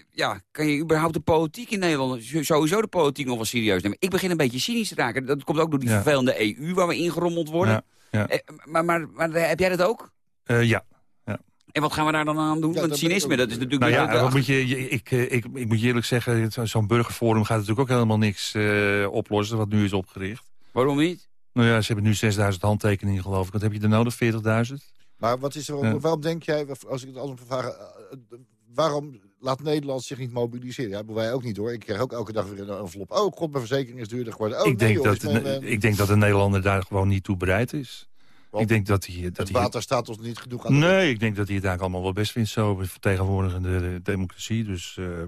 ja, kan je überhaupt de politiek in Nederland... sowieso de politiek nog wel serieus nemen? Ik begin een beetje cynisch te raken. Dat komt ook door die Ja. vervelende EU waar we ingerommeld worden. Ja, ja. Maar, maar, maar heb jij dat ook? Eh, ja, En wat gaan we daar dan aan doen? Ja, Want cynisme, dat is natuurlijk... Nou ja, wat moet je, je- ik, eh, ik, ik moet je eerlijk zeggen, zo- zo'n burgerforum gaat natuurlijk ook helemaal niks eh, oplossen, wat nu is opgericht. Waarom niet? Nou ja, ze hebben nu 6000 handtekeningen geloof ik. Wat heb je er nodig? 40.000? Maar wat is er, Ja. waarom denk jij, als ik het anders vragen... eh, waarom laat Nederland zich niet mobiliseren? Ja, wij ook niet hoor. Ik krijg ook elke dag weer een envelop. Oh god, mijn verzekering is duurder geworden. Oh, ik, nee, denk joh, dat, is mijn, de- ik denk dat de Nederlander daar gewoon niet toe bereid is. Want ik denk dat hij... Dat het hij water staat ons niet genoeg aan Nee, ik denk dat hij het eigenlijk allemaal wel best vindt zo. Vertegenwoordigende de democratie. Dus eh, eh,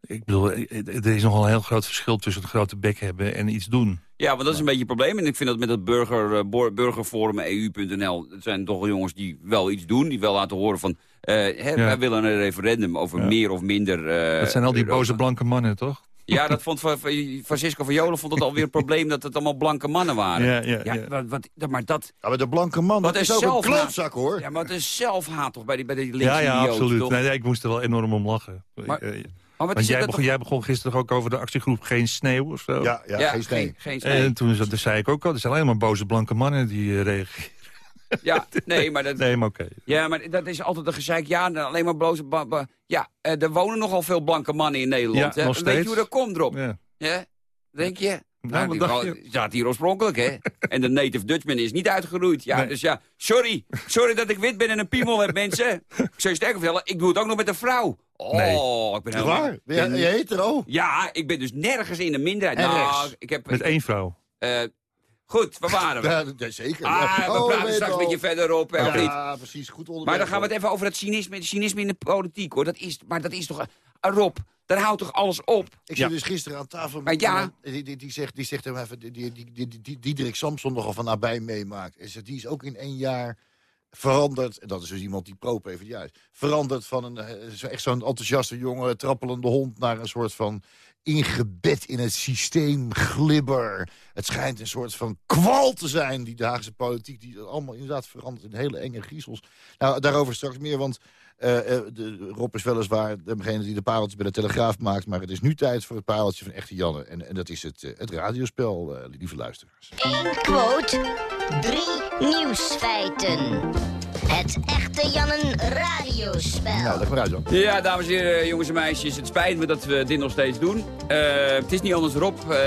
ik bedoel, eh, er is nogal een heel groot verschil tussen het grote bek hebben en iets doen. Ja, want dat is een beetje het probleem. En ik vind dat met het burger, burgerforum EU.nl... het zijn toch jongens die wel iets doen. Die wel laten horen van... eh, hè, Wij willen een referendum over Ja. meer of minder... eh, dat zijn al die Europa. boze blanke mannen, toch? Ja, dat vond Fra- Fra- Francisco van Jolen vond het alweer een probleem... dat het allemaal blanke mannen waren. Ja, ja, ja. Wat, maar dat... Ja, maar de blanke man, dat Wat is is ook een klootzak hoor. Ja, maar het is zelfhaat toch bij die, bij die linkse Ja, ja, absoluut. toch? Nee, nee, ik moest er wel enorm om lachen. Maar- Eh, Maar wat Want is jij begon, toch- jij begon gisteren ook over de actiegroep Geen Sneeuw of zo? Ja, ja, Ja, geen steen. geen, geen sneeuw. En toen zat- zei ik ook al, er zijn alleen maar boze blanke mannen die eh, reageren. Ja, nee, maar dat... Nee, maar oké. Ja, maar dat is altijd een gezeik. Ja, alleen maar bloze... ba- ba- Ja, eh, er wonen nogal veel blanke mannen in Nederland. Ja, hè? nog Weet je hoe dat komt, Rob? Ja. Ja? Denk je? Nou, die wat dacht gewoon- staat hier oorspronkelijk, hè? en de native Dutchman is niet uitgeroeid. Ja, Nee. dus ja, sorry. Sorry dat ik wit ben en een piemel heb, mensen. Ik zou je sterker vertellen, ik doe het ook nog met een vrouw. Oh, Nee. ik ben helemaal... waar? Je, je hetero? Ja, ik ben dus nergens in de minderheid. En nou, rechts. ik heb... Met één vrouw. eh, goed, waar waren we? Ja, zeker. Ah, ja. we Oh, praten straks een beetje of niet? Ja, precies. Goed onderwerp. Maar dan gaan we het even over het cynisme, cynisme in de politiek, hoor. Dat is, maar dat is toch... Ah, Rob, daar houdt toch alles op? Ik Ja. zit dus gisteren aan tafel Maar met ja. die, die, die zegt, die zegt hem even, die, die, die, die, die, Diederik Samson nogal van nabij meemaakt. En die is ook in één jaar veranderd. En dat is dus iemand die pro even juist. Veranderd van een, eh, echt zo'n enthousiaste jonge trappelende hond naar een soort van ingebed in het systeem glibber. Het schijnt een soort van kwal te zijn, die de Haagse politiek, die allemaal inderdaad verandert in hele enge griezels. Nou, daarover straks meer, want eh, de, Rob is weliswaar degene die de pareltjes bij de Telegraaf maakt... maar het is nu tijd voor het pareltje van Echte Janne. En, en dat is het, eh, het radiospel, lieve luisteraars. Eén quote, drie nieuwsfeiten. Het echte Jannen radiospel. Nou, leg maar uit. Ja, dames en heren, jongens en meisjes. Het spijt me dat we dit nog steeds doen. Eh, het is niet anders, Rob. Eh,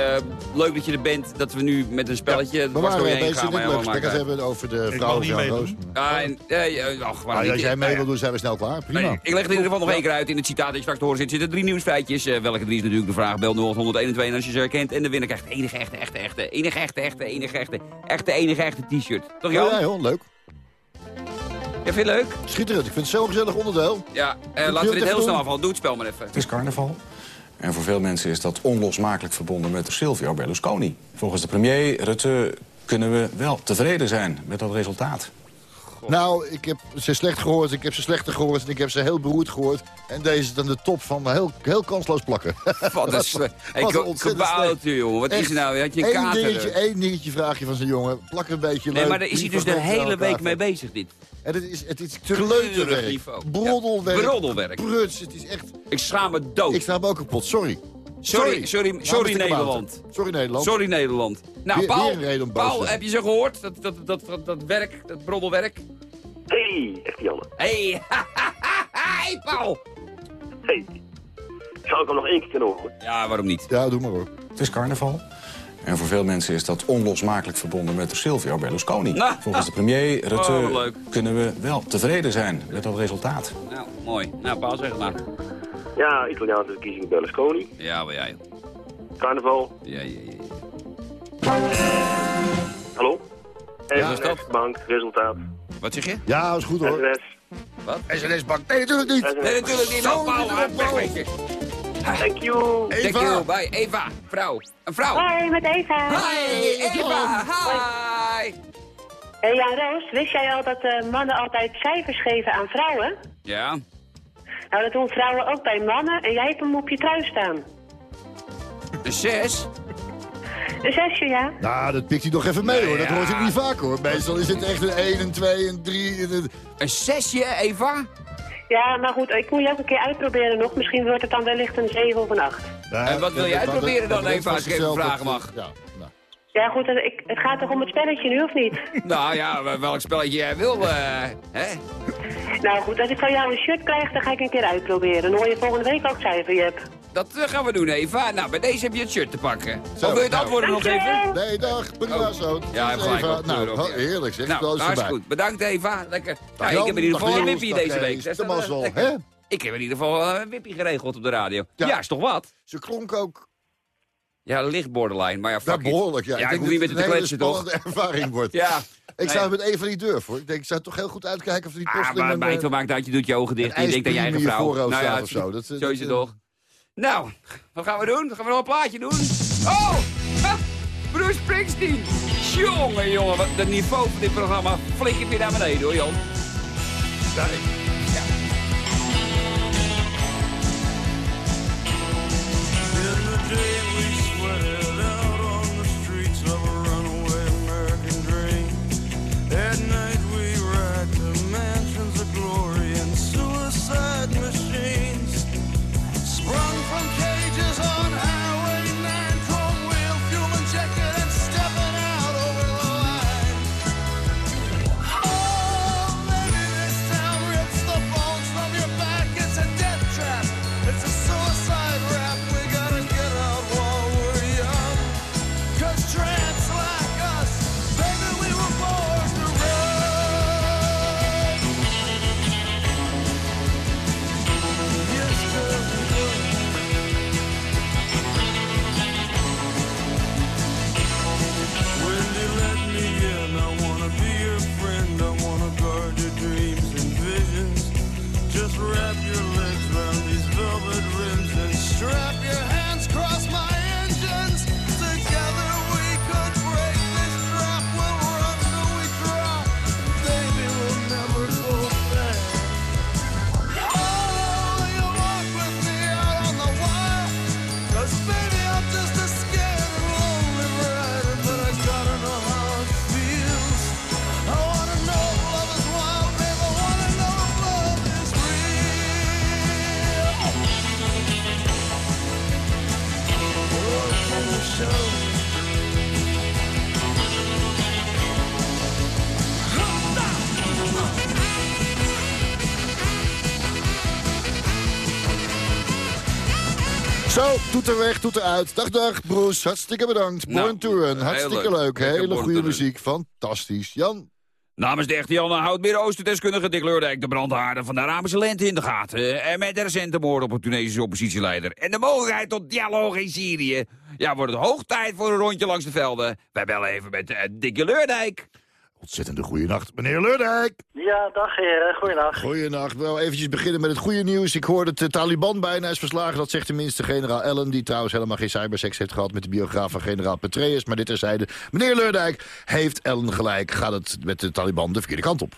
leuk dat je er bent. Dat we nu met een spelletje We waren je een heen beetje gaan. dit Maar leuk ja, gesprek maar, aan het hebben over de Ik vrouw mag niet van. Roos. Ah, en, eh, ja, ach, Nou, niet? als jij mee wil ja. doen, zijn we snel klaar. Prima. Nee, ik leg het in ieder geval nog één keer uit. In het citaat dat je straks te horen zit, zitten drie nieuwsfeitjes. Eh, welke drie is natuurlijk de vraag. Bel 0121 en als je ze herkent. En de winnaar krijgt enige echte, echte, echte, enige echte, echte, enige echte, echte, enige echte t-shirt. Toch Jan? Ja, joh, leuk. Ja, vind je het leuk? Schitterend. Ik vind het zo'n gezellig onderdeel. Ja, eh, laten we het dit heel snel doen? afvallen. Doe het spel maar even. Het is carnaval. En voor veel mensen is dat onlosmakelijk verbonden met Silvio Berlusconi. Volgens de premier Rutte kunnen we wel tevreden zijn met dat resultaat. Nou, ik heb ze slecht gehoord, ik heb ze slechter gehoord... en ik heb ze heel beroerd gehoord. En deze is dan de top van heel, heel kansloos plakken. Wat een sle- Hey, Wat ontzettend gebouwd, joh. Wat is Echt, er nou? Had je een Eén dingetje, één dingetje vraag je van zo'n jongen. Plak een beetje Nee, leuk. maar daar is hij dus de hele week mee bezig, dit. En het is, het is kleuterwerk. Broddelwerk. Ja, broddelwerk. Pruts, het is echt... Ik schaam me dood. Ik sta hem ook kapot, sorry. Sorry, sorry, sorry. Nederland. Sorry Nederland. Sorry Nederland. Nou, Weer- Paul, Paul heb je ze gehoord? Dat, dat, dat, dat, dat werk, dat broddelwerk? Hey, echt Janne. Hey, hey Paul. Hey. Zou ik hem nog één keer kunnen horen? Ja, waarom niet? Ja, doe maar hoor. Het is carnaval. En voor veel mensen is dat onlosmakelijk verbonden met Silvio Berlusconi. Nou. Volgens de premier Rutte Oh, leuk. kunnen we wel tevreden zijn met dat resultaat. Nou, mooi. Nou, Paul, zeg het maar. Ja, Italiaanse verkiezingen Berlusconi. Ja, wel jij. Carnaval. Ja, ja, ja. Hallo? Ja, dat? SNS Bank, resultaat. Wat zeg je? Ja, is goed hoor. SNS. Wat? SNS-bank. Nee, natuurlijk niet. SNS. Nee, natuurlijk niet. Nou, Paul, hè, weg met je. Thank you. Thank you. Bye. Eva, vrouw. Een vrouw. Hoi, met Eva. Hi, Eva. Hi. Hey, ja, Roos, wist jij al dat eh, mannen altijd cijfers geven aan vrouwen? Ja. Nou, dat doen vrouwen ook bij mannen en jij hebt hem op je trui staan. Een zes. Een zesje, ja? Nou, dat pikt hij nog even mee hoor. Dat hoort hij niet vaak hoor. Meestal is het echt een 1, een 2, een 3. Een... Een zesje, Eva? Ja, maar goed, ik moet je ook een keer uitproberen nog. Misschien wordt het dan wellicht een zeven of een acht. En wat wil je uitproberen dan, Eva, als ik even vragen mag? Ja, nou. Ja, goed, ik, het gaat toch om het spelletje nu, of niet? Nou ja, welk spelletje jij wil, eh, hè? Nou goed, als ik van jou een shirt krijg, dan ga ik een keer uitproberen. Dan hoor je volgende week ook cijfer, Jep. Dat eh, gaan we doen, Eva. Nou, bij deze heb je het shirt te pakken. Zo, of wil je het nou. antwoorden nog even? Nee, dag, prima zo. Ja, wat nou, op, heerlijk zeg. Nou, goed. Bedankt, Eva. Lekker. Nou, ik heb in ieder geval een dag deze week. De dat, mazzel, hè? Ik heb in ieder geval eh, een wippie geregeld op de radio. Ja, Ja. is toch wat? Ze klonk ook Ja, licht borderline, maar ja, ja, fuck it. behoorlijk. Ja, Ja, ik denk hoef niet dat met je het te een hele kletsen, toch? spannende ervaring wordt. Ja. Ik Nee. zou met Eva niet durven, hoor. Ik denk, ik zou toch heel goed uitkijken of die Ah, plotseling... maar een, mij eh, maakt uit, je doet je ogen dicht en je denkt eigen ijspriem in je vrouw. Nou ja, staat of zo. Dat, zo is dat, het toch. Nou, wat gaan we doen? Gaan we nog een plaatje doen? Oh! Ha! Bruce Springsteen! Jongen, jongen, wat het niveau van dit programma flikkert weer naar beneden hoor, Jan. Daar is ja. In toeter weg, toeter uit. Dag, dag, Broes. Hartstikke bedankt. Nou, Born to Run. heel Hartstikke leuk. Hele goede muziek. Fantastisch. Jan? Namens de echte Janne houdt Midden-Oosten-deskundige Dick Leurdijk de brandhaarden van de Arabische lente in de gaten. En met de recente moord op een Tunesische oppositieleider en de mogelijkheid tot dialoog in Syrië. Ja, wordt het hoog tijd voor een rondje langs de velden. Wij bellen even met uh, Dikke Leurdijk. Ontzettende goede nacht, meneer Leurdijk. Ja, dag heren. Goeiedag. Goeienacht. Wel eventjes beginnen met het goede nieuws. Ik hoorde dat de Taliban bijna is verslagen. Dat zegt tenminste generaal Allen, die trouwens helemaal geen cyberseks heeft gehad met de biograaf van generaal Petraeus. Maar dit terzijde. Meneer Leurdijk, heeft Allen gelijk? Gaat het met de Taliban de verkeerde kant op?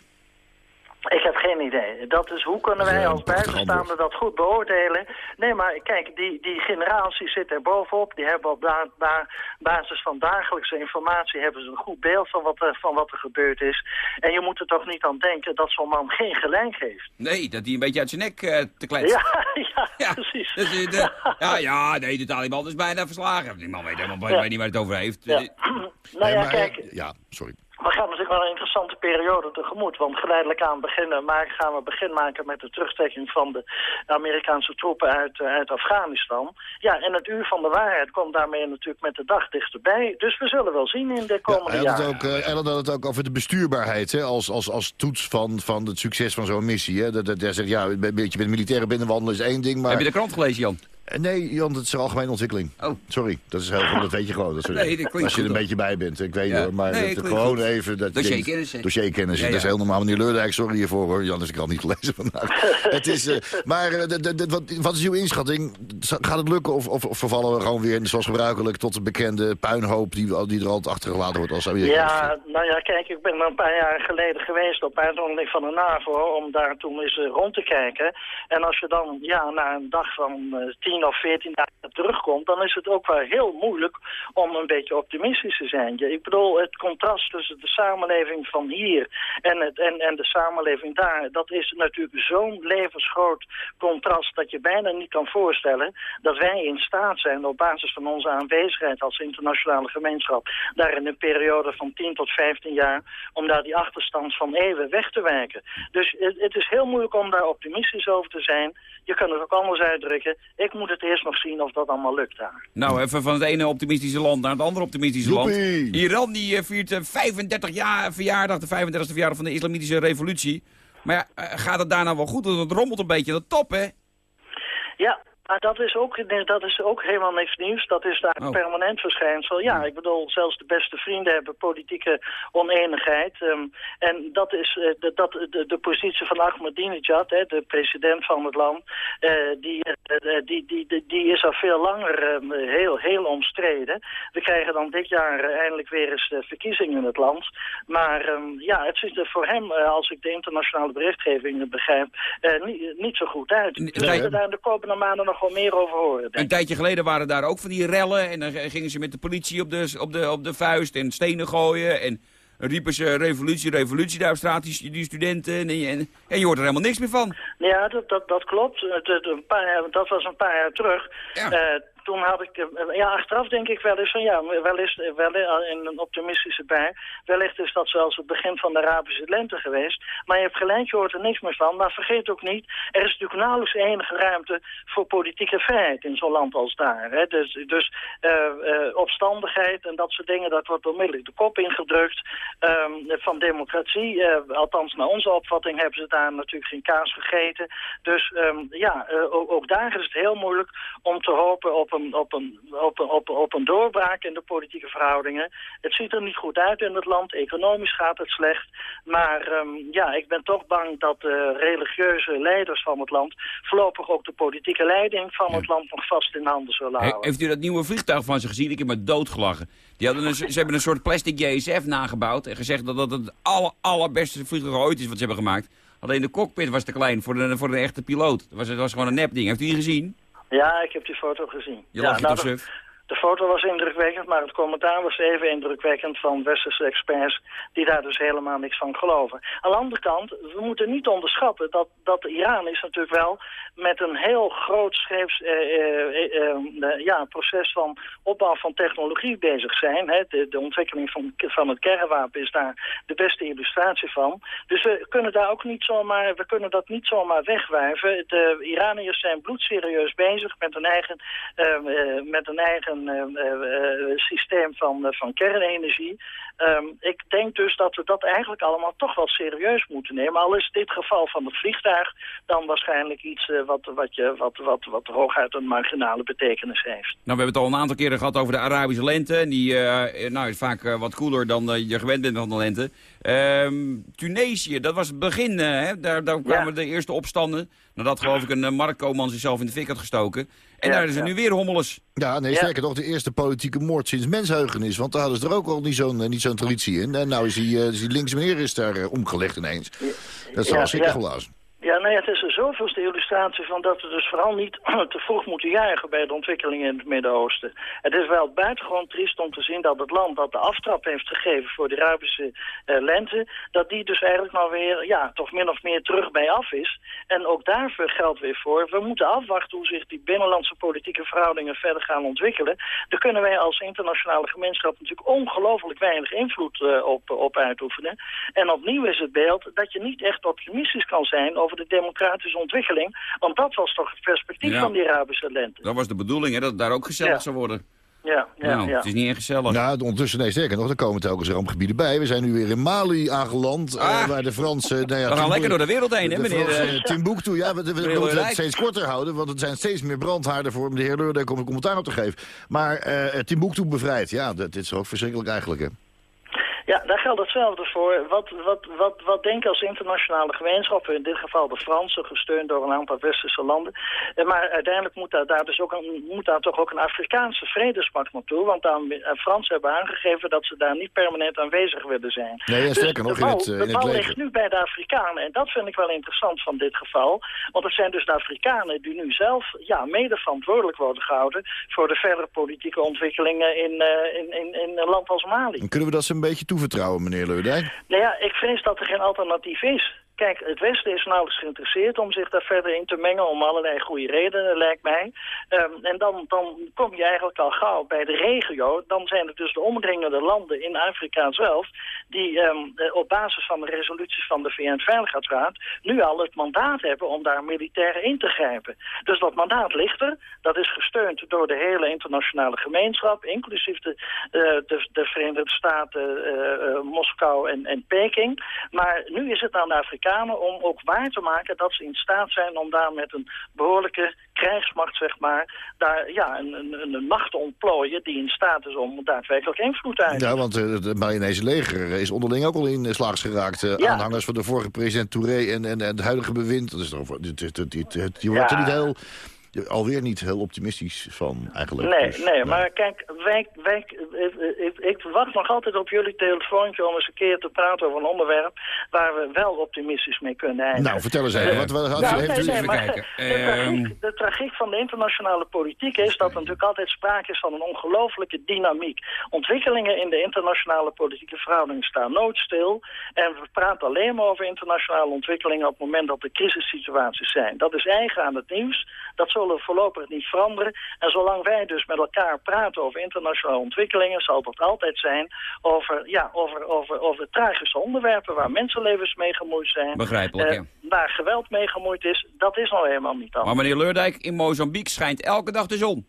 Geen idee. Dat is, hoe kunnen wij als prachtig buitenstaanders dat goed beoordelen? Nee, maar kijk, die, die generaals die zitten er bovenop. Die hebben op ba- ba- basis van dagelijkse informatie hebben ze een goed beeld van wat, er, van wat er gebeurd is. En je moet er toch niet aan denken dat zo'n man geen gelijk heeft. Nee, dat hij een beetje uit zijn nek eh, te kletsen. Ja, ja, precies. Dus, eh, de- ja, ja, nee, de Taliban is bijna verslagen. Die man weet helemaal Ja. weet niet waar het over heeft. Ja. Eh, Nou ja, maar, kijk, Ja, sorry. We gaan natuurlijk wel een interessante periode tegemoet. Want geleidelijk aan beginnen, maar gaan we begin maken met de terugtrekking van de Amerikaanse troepen uit, eh, uit Afghanistan. Ja, en het uur van de waarheid komt daarmee natuurlijk met de dag dichterbij. Dus we zullen wel zien in de komende het jaren. ook, eh, Ellen had het ook over de bestuurbaarheid hè, als, als, als toets van, van het succes van zo'n missie. Hè. Dat, dat, zegt, ja, een beetje met militaire binnenwandelen is één ding, maar... Heb je de krant gelezen, Jan? Nee, Jan, dat is een algemene ontwikkeling. Oh. Sorry, dat is heel goed, dat weet je gewoon. Dat soort Nee, dingen. dat klinkt Als je er een beetje bij bent, ik weet Ja. het. Maar Nee, dat- gewoon goed. even... Dat Dossierkennis, Dossierkennis, Ja, dat is heel normaal. Meneer Leurdijk, sorry hiervoor hoor. Jan is ik al niet gelezen vandaag. het is, eh, maar eh, de- de- de- wat, wat is uw inschatting? Gaat het lukken of, of, of vervallen we gewoon weer, zoals gebruikelijk... tot de bekende puinhoop die, die er altijd achtergelaten wordt als Amerika? Ja, nou ja, kijk, ik ben een paar jaar geleden geweest op uitnodiging van de NAVO om daar toen eens eh, rond te kijken. En als je dan ja, na een dag van eh, 10 10 of 14 dagen terugkomt, dan is het ook wel heel moeilijk om een beetje optimistisch te zijn. Ik bedoel, het contrast tussen de samenleving van hier en, het, en, en de samenleving daar, dat is natuurlijk zo'n levensgroot contrast dat je bijna niet kan voorstellen dat wij in staat zijn op basis van onze aanwezigheid als internationale gemeenschap daar in een periode van 10 tot 15 jaar om daar die achterstand van eeuwen weg te wijken. Dus het is heel moeilijk om daar optimistisch over te zijn. Je kan het ook anders uitdrukken. Ik moet het eerst nog zien of dat allemaal lukt daar. Nou, even van het ene optimistische land naar het andere optimistische land. Iran die eh, viert eh, 35 jaar verjaardag, de 35e verjaardag van de islamitische revolutie. Maar ja, eh, gaat het daar nou wel goed? Want het rommelt een beetje aan de top, hè? Ja, maar dat is ook, nee, dat is ook helemaal niks nieuws. Dat is daar een Oh. permanent verschijnsel. Ja, ik bedoel, zelfs de beste vrienden hebben politieke oneenigheid. ehm, en dat is eh, de, dat, de, de positie van Ahmadinejad, hè, de president van het land, eh, die, eh, die, die, die, die is al veel langer ehm, heel, heel omstreden. We krijgen dan dit jaar eindelijk weer eens verkiezingen in het land. Maar ehm, ja, het ziet er voor hem, eh, als ik de internationale berichtgeving begrijp, eh, niet, niet zo goed uit. We daar de komende maanden nog meer over horen. Een tijdje geleden waren daar ook van die rellen. En dan gingen ze met de politie op de, op de, op de vuist en stenen gooien. En riepen ze revolutie, revolutie daar op straat, die, die studenten. En, en, en je hoort er helemaal niks meer van. Ja, dat, dat, dat klopt. Het, het, een paar, dat was een paar jaar terug. Eh, toen had ik, eh, ja, achteraf denk ik wel eens van ja, wellicht, wel in een optimistische bij. Wellicht is dat zelfs het begin van de Arabische lente geweest. Maar je hebt gelijk, je hoort er niks meer van. Maar vergeet ook niet, er is natuurlijk nauwelijks enige ruimte voor politieke vrijheid in zo'n land als daar. Hè. Dus, dus eh, eh, opstandigheid en dat soort dingen, dat wordt onmiddellijk de kop ingedrukt. Ehm, van democratie, eh, althans naar onze opvatting hebben ze daar natuurlijk geen kaas gegeten. Dus ehm, ja, eh, ook, daar is het heel moeilijk om te hopen op op, een, op, een, op, een- op een doorbraak in de politieke verhoudingen. Het ziet er niet goed uit in het land, economisch gaat het slecht. Maar ehm, ja, ik ben toch bang dat de religieuze leiders van het land voorlopig ook de politieke leiding van het land nog vast in handen zullen He- houden. heeft u dat nieuwe vliegtuig van ze gezien? Ik heb me doodgelachen. Die hadden een, ze hebben een soort plastic JSF nagebouwd. En gezegd dat dat het aller, allerbeste vliegtuig ooit is wat ze hebben gemaakt. Alleen de cockpit was te klein voor de, voor echte piloot. Het was, het was gewoon een nepding. Heeft u die gezien? Ja, ik heb die foto gezien. Je ja, lacht je nou, toch de- suf? De foto was indrukwekkend, maar het commentaar was even indrukwekkend van westerse experts die daar dus helemaal niks van geloven. Aan de andere kant, we moeten niet onderschatten dat, dat Iran is natuurlijk wel met een heel groot scheeps eh, eh, eh, eh, ja, proces van opbouw van technologie bezig zijn. Hè. De, ontwikkeling van, van het kernwapen is daar de beste illustratie van. Dus we kunnen daar ook niet zomaar, we kunnen dat niet zomaar wegwijven. De Iraniërs zijn bloedserieus bezig met een eigen, eh, eh, met een eigen eh, eh, eh, systeem van, van kernenergie. Ehm, ik denk dus dat we dat eigenlijk allemaal toch wel serieus moeten nemen. Al is dit geval van het vliegtuig dan waarschijnlijk iets wat, wat, je, wat, wat, wat hooguit een marginale betekenis heeft. Nou, we hebben het al een aantal keren gehad over de Arabische lente. En die nou, is vaak wat koeler dan je gewend bent van de lente. Ehm, Tunesië, dat was het begin. hè? Daar, daar kwamen de eerste opstanden. Nadat geloof ik een uh, marktkoopman zichzelf in de fik had gestoken. En Ja, daar is er ja. nu weer hommeles. Ja, nee, sterker nog, de eerste politieke moord sinds mensheugenis. Want daar hadden ze er ook al niet zo'n eh, niet zo'n traditie in. En nou is die, eh, is die linkse meneer is daar eh, omgelegd ineens. Dat is Ja, wel zeker ja. geblazen. Ja, nee, het is zoveelste illustratie van dat we dus vooral niet te vroeg moeten juichen bij de ontwikkelingen in het Midden-Oosten. Het is wel buitengewoon triest om te zien dat het land dat de aftrap heeft gegeven voor de Arabische eh, lente, dat die dus eigenlijk nou weer, ja, toch min of meer terug bij af is. En ook daarvoor geldt weer voor, we moeten afwachten hoe zich die binnenlandse politieke verhoudingen verder gaan ontwikkelen. Daar kunnen wij als internationale gemeenschap natuurlijk ongelooflijk weinig invloed eh, op, op uitoefenen. En opnieuw is het beeld dat je niet echt optimistisch kan zijn over de democratische ontwikkeling. Want dat was toch het perspectief Ja. van die Arabische lente. Dat was de bedoeling, hè, dat het daar ook gezellig Ja. zou worden. Ja, ja, nou, ja. het is niet echt gezellig. Nou, ondertussen, nee, sterker nog, er komen telkens rampgebieden bij. We zijn nu weer in Mali aangeland, eh, waar de Fransen... Nou ja, Ah. We gaan lekker door de wereld heen, hè, de meneer, Fransen, eh, Timbuktu, ja, we, we, we meneer moeten het steeds korter houden, want het zijn steeds meer brandhaarden voor de heer Leurdijk om een commentaar op te geven. Maar eh Timbuktu bevrijd, ja, dat, dit is ook verschrikkelijk eigenlijk, hè. Ja, daar geldt hetzelfde voor. Wat, wat, wat, wat denken als internationale gemeenschap, in dit geval de Fransen, gesteund door een aantal westerse landen. Eh, Maar uiteindelijk moet daar, daar dus ook een, moet daar toch ook een Afrikaanse vredesmacht naartoe. Want dan, eh, Fransen hebben aangegeven dat ze daar niet permanent aanwezig willen zijn. Nee, sterker dus nog, de in het, eh, in de bal ligt nu bij de Afrikanen. En dat vind ik wel interessant van dit geval. Want het zijn dus de Afrikanen die nu zelf ja, mede verantwoordelijk worden gehouden voor de verdere politieke ontwikkelingen in, in, in, in een land als Mali. En kunnen we dat ze een beetje toevertrouwen, meneer Leudijk? Nou ja, ik vrees dat er geen alternatief is. Kijk, het Westen is nauwelijks geïnteresseerd om zich daar verder in te mengen... om allerlei goede redenen, lijkt mij. Ehm, en dan, dan kom je eigenlijk al gauw bij de regio. Dan zijn het dus de omringende landen in Afrika zelf... die ehm, eh, op basis van de resoluties van de VN-veiligheidsraad... nu al het mandaat hebben om daar militair in te grijpen. Dus dat mandaat ligt er. Dat is gesteund door de hele internationale gemeenschap... inclusief de, eh, de, de Verenigde Staten, eh, Moskou en, en Peking. Maar nu is het aan de Om ook waar te maken dat ze in staat zijn om daar met een behoorlijke krijgsmacht, zeg maar, daar ja, een, een, een macht te ontplooien die in staat is om daadwerkelijk invloed uit te Ja, want eh, het Malinese leger is onderling ook al in eh, slaags geraakt. eh, Ja. Aanhangers van de vorige president Touré en, en, en het huidige bewind. Dat is toch, je wordt er niet heel, alweer niet heel optimistisch van, eigenlijk. Nee, Dus, nee, maar kijk, wij, wij, ik, ik, ik wacht nog altijd op jullie telefoontje om eens een keer te praten over een onderwerp waar we wel optimistisch mee kunnen eindigen. Nou, vertel eens even. Eh, Wat, nou, nee, nee, kijken. De, Ehm. tragiek, de tragiek van de internationale politiek is dat er natuurlijk altijd sprake is van een ongelofelijke dynamiek. Ontwikkelingen in de internationale politieke verhoudingen staan nooit stil. En we praten alleen maar over internationale ontwikkelingen op het moment dat er crisissituaties zijn. Dat is eigen aan het nieuws. Dat zullen we voorlopig niet veranderen. En zolang wij dus met elkaar praten over internationale ontwikkelingen, zal dat altijd zijn over, ja, over, over, over tragische onderwerpen waar mensenlevens mee gemoeid zijn. Begrijpelijk, Eh, ja. Waar geweld mee gemoeid is, dat is nou helemaal niet anders. Maar meneer Leurdijk, in Mozambique schijnt elke dag de zon.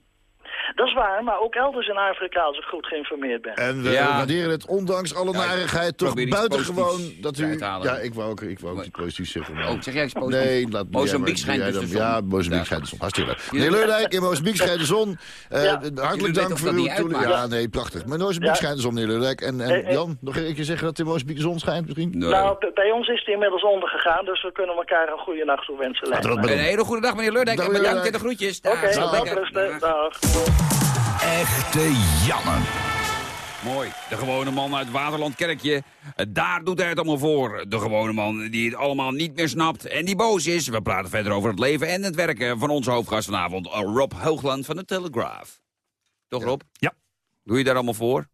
Dat is waar, maar ook elders in Afrika als ik goed geïnformeerd ben. En we Ja. waarderen het, ondanks alle narigheid, toch buitengewoon dat u... Ja, ik wou ook, ik wou ook iets positiefs zeggen. maar- Oh, zeg jij iets positiefs? Nee, laat Mozambique schijnt dus de dan- zon. Ja, Mozambique Ja. schijnt de zon. Hartstikke leuk. Meneer Leurdijk, in Mozambique schijnt de zon. Eh, Ja. Hartelijk dank voor uw toelichting. Ja, nee, prachtig. Maar Mozambique Ja. schijnt de zon, meneer Leurdijk. En, en Eh, eh. Jan, nog een keer zeggen dat in Mozambique de zon schijnt misschien? Nee. Nou, bij ons is die inmiddels ondergegaan, dus we kunnen elkaar een goede nacht toewensen. Een hele goede dag, meneer Leurdijk. En bedankt en de groetjes. Oké, Dag, Echte Janne. Mooi. De gewone man uit Waterlandkerkje. Daar doet hij het allemaal voor. De gewone man die het allemaal niet meer snapt en die boos is. We praten verder over het leven en het werken van onze hoofdgast vanavond. Rob Hoogland van de Telegraaf. Toch Rob? Ja. Doe je daar allemaal voor?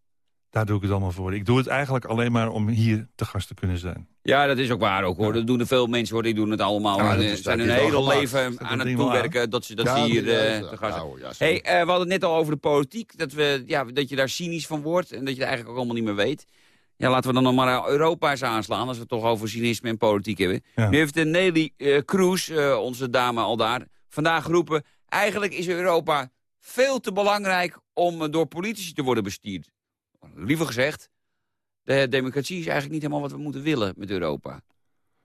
Daar doe ik het allemaal voor. Ik doe het eigenlijk alleen maar om hier te gast te kunnen zijn. Ja, dat is ook waar ook hoor. Dat doen er veel mensen hoor. Die doen het allemaal. Ja, en, eh, is- zijn hun hele leven dat aan het toewerken dat ze, dat Ja, ze hier ja, eh, te gast ja, hey, eh, we hadden het net al over de politiek. Dat, we, ja, dat je daar cynisch van wordt. En dat je het eigenlijk ook allemaal niet meer weet. Ja, laten we dan nog maar Europa eens aanslaan. Als we het toch over cynisme en politiek hebben. Nu heeft de Nelly Kroes, eh, onze dame al daar, vandaag geroepen... eigenlijk is Europa veel te belangrijk om door politici te worden bestuurd. Liever gezegd, de democratie is eigenlijk niet helemaal wat we moeten willen met Europa.